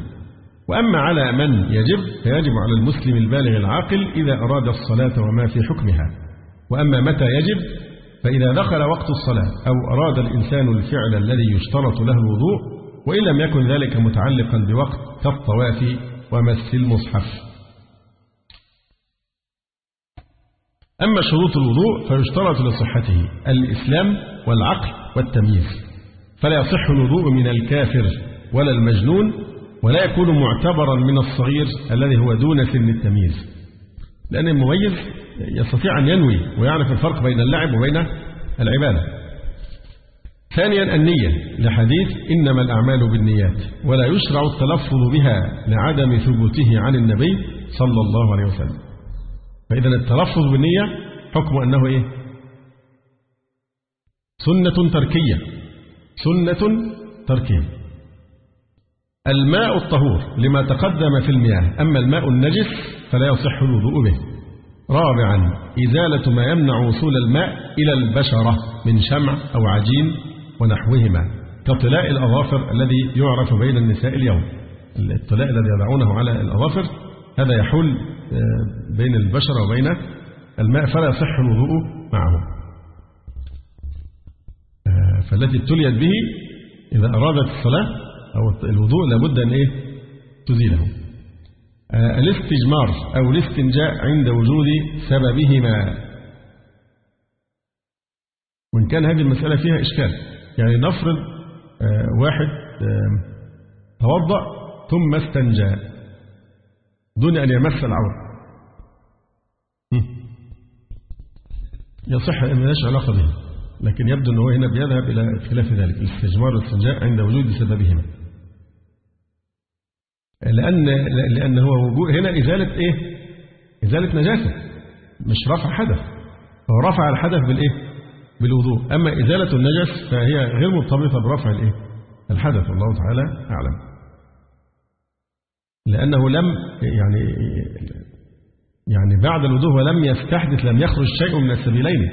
وأما على من يجب فيجب على المسلم البالغ العاقل إذا أراد الصلاة وما في حكمها. وأما متى يجب فإذا دخل وقت الصلاة أو أراد الإنسان الفعل الذي يشترط له الوضوء وإن لم يكن ذلك متعلقا بوقت كالطواف ومس المصحف. أما شروط الوضوء فيشترط لصحته الإسلام والعقل والتمييز. فلا يصح الوضوء من الكافر ولا المجنون ولا يكون معتبرا من الصغير الذي هو دون سن التمييز. لأن المميز يستطيع أن ينوي ويعرف الفرق بين اللعب وبين العبادة. ثانيا النية لحديث إنما الأعمال بالنيات ولا يشرع التلفظ بها لعدم ثبوته عن النبي صلى الله عليه وسلم. فإذا التلفظ بالنية حكم أنه إيه؟ سنة تركية. سنة تركية. الماء الطهور لما تقدم في المياه. أما الماء النجس فلا يصح الوضوء به. رابعا إزالة ما يمنع وصول الماء إلى البشرة من شمع أو عجين ونحوهما كطلاء الأظافر الذي يعرف بين النساء اليوم. الطلاء الذي يضعونه على الأظافر هذا يحول آه، بين البشرة وبين الماء فلا يصح الوضوء معه. آه، فالتي ابتليت به إذا أرادت الصلاة أو الوضوء لابد أن إيه؟ تزيله. آه، الاستجمار أو الاستنجاء عند وجود سببهما. وإن كان هذه المسألة فيها إشكال يعني نفرض واحد توضأ ثم استنجى دون أن يمس العورة يصح أن ملاش علاقة به لكن يبدو أنه هنا بيذهب إلى خلاف ذلك الاستجمار والاستنجاء عند وجود سببهما لأن لأن هو وجود هنا إزالة إيه؟ إزالة نجاسة مش رفع حدث هو رفع الحدث بالإيه؟ بالوضوء أما إزالة النجس فهي غير مرتبطة برفع الإيه؟ الحدث والله تعالى أعلم لأنه لم يعني يعني بعد الوضوء ولم يستحدث لم يخرج شيء من السبيلين.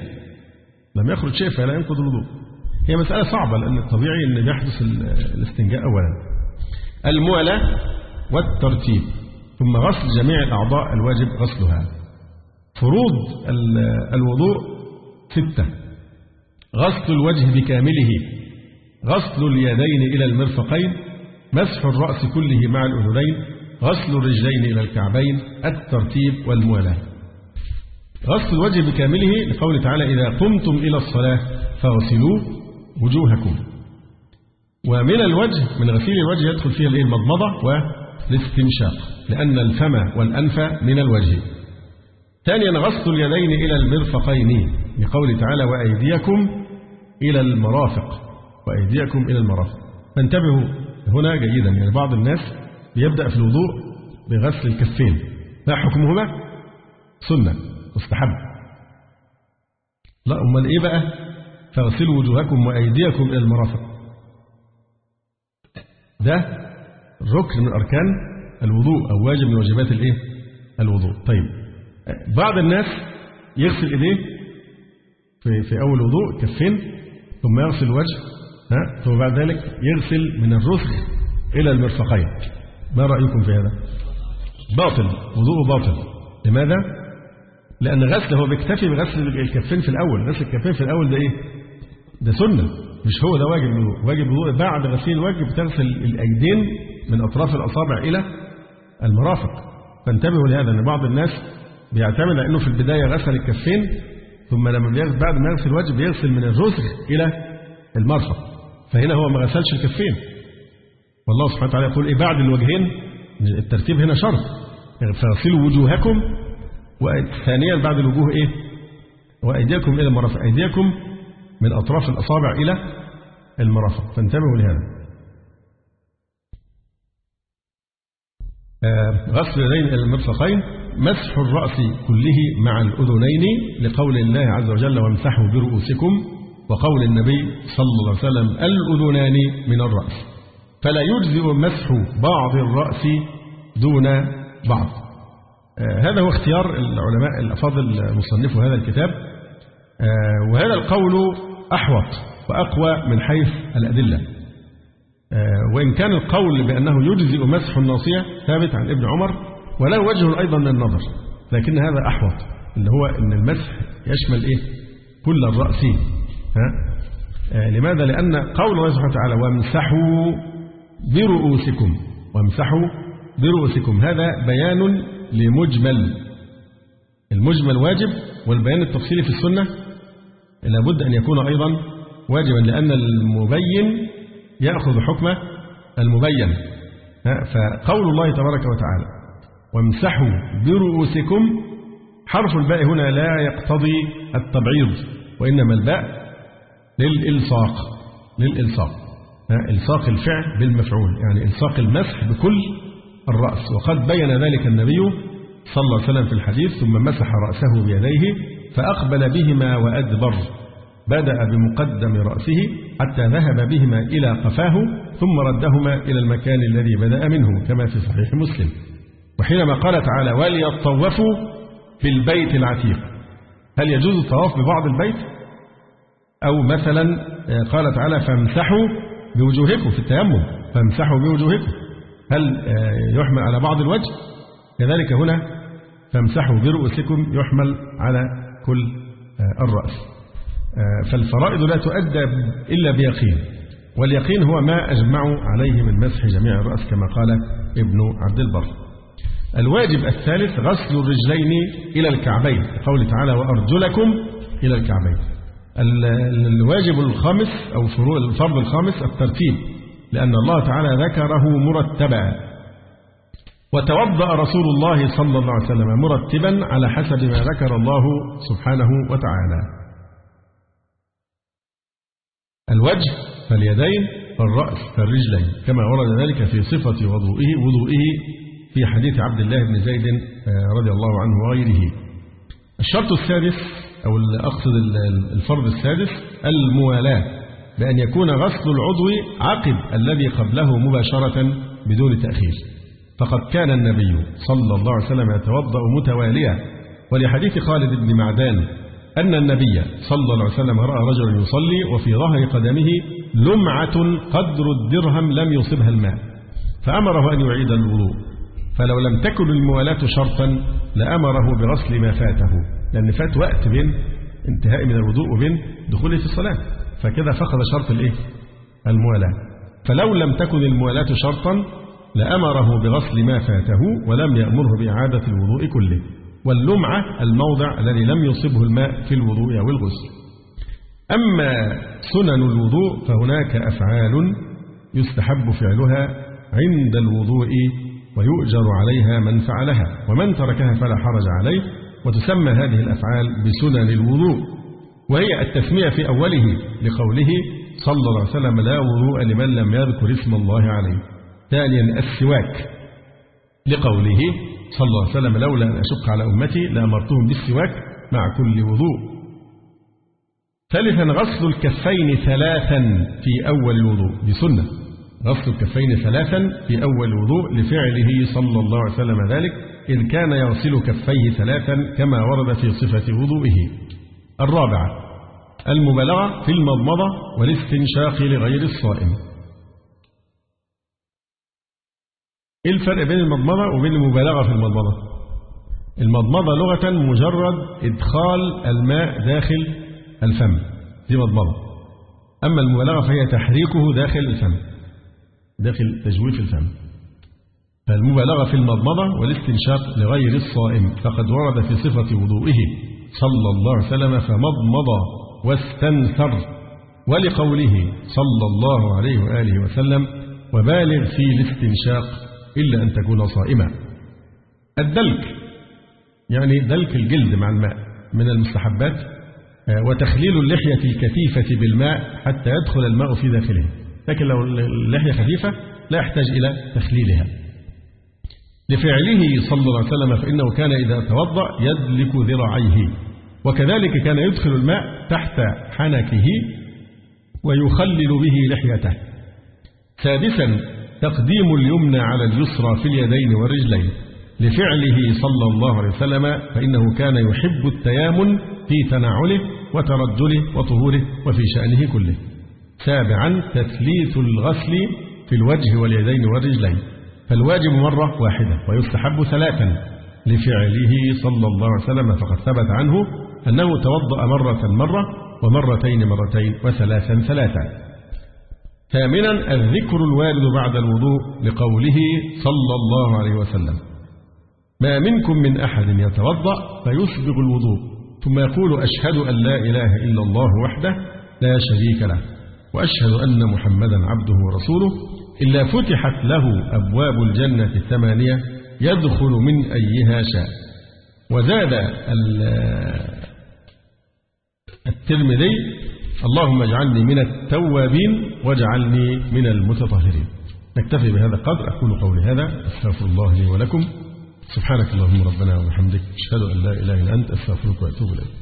لم يخرج شيء فلا ينقض الوضوء. هي مسألة صعبة لأن الطبيعي أن يحدث الاستنجاء أولا. الموالاة والترتيب. ثم غسل جميع الأعضاء الواجب غسلها. فروض الوضوء ستة. غسل الوجه بكامله. غسل اليدين إلى المرفقين. مسح الرأس كله مع الأذنين. غسل الرجلين إلى الكعبين الترتيب والموالاة. غسل الوجه بكامله لقوله تعالى إذا قمتم إلى الصلاة فاغسلوا وجوهكم. ومن الوجه من غسيل الوجه يدخل فيه المضمضة والاستنشاق لأن الفم والأنف من الوجه. ثانيا غسل اليدين إلى المرفقين لقوله تعالى وأيديكم إلى المرافق. وأيديكم إلى المرافق. فانتبهوا هنا جيدا يعني بعض الناس بيبدأ في الوضوء بغسل الكفين. ما حكمهما؟ سنة. مستحب لا أمال إيه بقى؟ فاغسلوا وجوهكم وأيديكم إلى المرافق. ده ركن من أركان الوضوء أو واجب من واجبات الإيه؟ الوضوء. طيب. بعض الناس يغسل إيديه في, في أول وضوء كفين ثم يغسل الوجه ها؟ ثم بعد ذلك يغسل من الرسغ إلى المرفقين. ما رأيكم في هذا؟ باطل وضوء باطل. لماذا؟ لأن غسل هو بيكتفي بغسل الكفين في الأول. غسل الكفين في الأول ده إيه؟ ده سنة مش هو ده واجب الوضوء. واجب الوضوء بعد غسيل الوجه بتغسل الأيدين من أطراف الأصابع إلى المرافق. فانتبهوا لهذا أن بعض الناس بيعتمد على أنه في البداية غسل الكفين ثم لما بعد ما يغسل الوجه بيغسل من الرسغ إلى المرفق. فهنا هو ما غسلش الكفين. والله سبحانه وتعالى يقول إيه بعد الوجهين الترتيب هنا شرط. فاغسلوا وجوهكم وثانيا بعد الوجوه إيه؟ وأيديكم إلى المرافق. أيديكم من أطراف الأصابع إلى المرافق. فانتبهوا لهذا. آه غسل اليدين إلى المرفقين مسح الرأس كله مع الأذنين لقول الله عز وجل وامسحوا برؤوسكم وقول النبي صلى الله عليه وسلم الأذنان من الرأس. فلا يجزئ مسح بعض الرأس دون بعض. آه هذا هو اختيار العلماء الأفاضل مصنفو هذا الكتاب. آه وهذا القول أحوط وأقوى من حيث الأدلة. وإن كان القول بأنه يجزئ مسح الناصية ثابت عن ابن عمر وله وجه أيضا من النظر لكن هذا أحوط اللي هو إن المسح يشمل إيه؟ كل الرأس. ها؟ آه لماذا؟ لأن قول الله سبحانه وتعالى وامسحوا برؤوسكم وامسحوا برؤوسكم. هذا بيان لمجمل. المجمل واجب والبيان التفصيلي في السنة لابد أن يكون أيضا واجبا لأن المبين يأخذ حكم المبين. فقول الله تبارك وتعالى وامسحوا برؤوسكم. حرف الباء هنا لا يقتضي التبعيض وإنما الباء للإلصاق للإلصاق. إلصاق الفعل بالمفعول يعني إلصاق المسح بكل الرأس. وقد بين ذلك النبي صلى الله عليه وسلم في الحديث ثم مسح رأسه بيديه فأقبل بهما وأدبر. بدأ بمقدم رأسه حتى ذهب بهما إلى قفاه ثم ردهما إلى المكان الذي بدأ منه كما في صحيح مسلم. وحينما قال تعالى وليطوفوا بالبيت العتيق هل يجوز الطواف ببعض البيت؟ أو مثلا قال تعالى فامسحوا بوجوهكم في التيمم فامسحوا بوجوهكم. هل يحمل على بعض الوجه؟ كذلك هنا فامسحوا برؤوسكم يحمل على كل الرأس. فالفرائض لا تؤدى إلا بيقين واليقين هو ما أجمعوا عليه من مسح جميع الرأس كما قال ابن عبد البر. الواجب الثالث غسل الرجلين إلى الكعبين قول تعالى وأرجلكم إلى الكعبين الواجب الخامس أو الفرض الخامس الترتيب لأن الله تعالى ذكره مرتبا. وتوضأ رسول الله صلى الله عليه وسلم مرتبا على حسب ما ذكر الله سبحانه وتعالى. الوجه فاليدين فالرأس فالرجلين كما ورد ذلك في صفة وضوئه وضوئه في حديث عبد الله بن زيد رضي الله عنه وغيره. الشرط السادس أو أقصد الفرض السادس الموالاة بأن يكون غسل العضو عقب الذي قبله مباشرة بدون تأخير. فقد كان النبي صلى الله عليه وسلم يتوضأ متواليا ولحديث خالد بن معدان أن النبي صلى الله عليه وسلم رأى رجلا يصلي وفي ظهر قدمه لمعة قدر الدرهم لم يصبها الماء. فأمره أن يعيد الوضوء. فلو لم تكن الموالاة شرطا لأمره بغسل ما فاته. لأن فات وقت بين انتهاء من الوضوء وبين دخوله في الصلاة. فكده فقد شرط الإيه؟ الموالاة. فلو لم تكن الموالاة شرطا لأمره بغسل ما فاته ولم يأمره بإعادة الوضوء كله. واللمعة الموضع الذي لم يصبه الماء في الوضوء أو الغسل. أما سنن الوضوء فهناك أفعال يستحب فعلها عند الوضوء ويؤجر عليها من فعلها. ومن تركها فلا حرج عليه. وتسمى هذه الأفعال بسنن الوضوء وهي التسمية في أوله لقوله صلى الله عليه وسلم لا وضوء لمن لم يذكر اسم الله عليه ثانيا السواك لقوله صلى الله عليه وسلم لولا أن أشق على أمتي لأمرتهم بالسواك مع كل وضوء. ثالثا غسل الكفين ثلاثا في أول الوضوء بسنة. غسل الكفين ثلاثا في أول الوضوء لفعله صلى الله عليه وسلم ذلك إذ كان يغسل كفيه ثلاثا كما ورد في صفة وضوئه. الرابعة المبالغة في المضمضة والاستنشاق لغير الصائم. إيه الفرق بين المضمضة وبين المبالغة في المضمضة؟ المضمضة لغة مجرد إدخال الماء داخل الفم دي مضمضة. أما المبالغة فهي تحريكه داخل الفم داخل تجويف الفم. فالمبالغة في المضمضة والاستنشاق لغير الصائم فقد ورد في صفة وضوئه صلى الله عليه وسلم فمضمض واستنثر ولقوله صلى الله عليه وآله وسلم وبالغ في الاستنشاق إلا أن تكون صائما. الدلك يعني دلك الجلد مع الماء من المستحبات وتخليل اللحية الكثيفة بالماء حتى يدخل الماء في داخلها لكن لو اللحية خفيفة لا يحتاج إلى تخليلها. لفعله صلى الله عليه وسلم فإنه كان إذا توضأ يدلك ذراعيه وكذلك كان يدخل الماء تحت حنكه ويخلل به لحيته. سادسا تقديم اليمنى على اليسرى في اليدين والرجلين. لفعله صلى الله عليه وسلم فإنه كان يحب التيامن في تناعله وترجله وطهوره وفي شأنه كله. سابعا تثليث الغسل في الوجه واليدين والرجلين. فالواجب مرة واحدة ويستحب ثلاثا لفعله صلى الله عليه وسلم فقد ثبت عنه أنه توضأ مرة مرة ومرتين مرتين وثلاثا ثلاثا. ثامنا الذكر الوارد بعد الوضوء لقوله صلى الله عليه وسلم. ما منكم من أحد يتوضأ فيسبغ الوضوء. ثم يقول أشهد أن لا إله إلا الله وحده لا شريك له وأشهد أن محمدا عبده ورسوله إلا فتحت له أبواب الجنة الثمانية يدخل من أيها شاء. وزاد الترمذي اللهم اجعلني من التوابين واجعلني من المتطهرين. نكتفي بهذا القدر أقول قولي هذا أستغفر الله لي ولكم. سبحانك اللهم ربنا وبحمدك أشهد أن لا إله إلا أنت أستغفرك وأتوب إليك.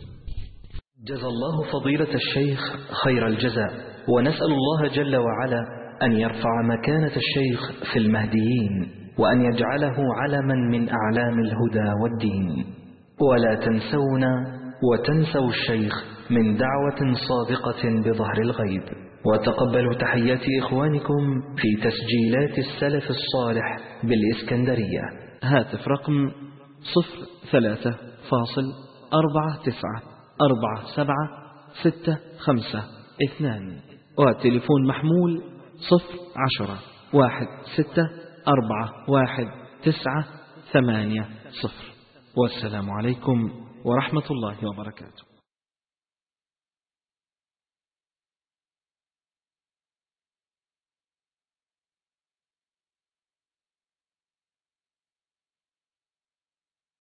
جزى الله فضيلة الشيخ خير الجزاء ونسأل الله جل وعلا أن يرفع مكانة الشيخ في المهديين وأن يجعله علما من أعلام الهدى والدين. ولا تنسونا وتنسوا الشيخ من دعوة صادقة بظهر الغيب. وتقبلوا تحيات إخوانكم في تسجيلات السلف الصالح بالإسكندرية. هاتف رقم صفر ثلاثة فاصل أربعة تسعة أربعة سبعة ستة خمسة اثنان. وتليفون محمول صفر عشرة واحد ستة أربعة واحد تسعة ثمانية صفر. والسلام عليكم ورحمة الله وبركاته.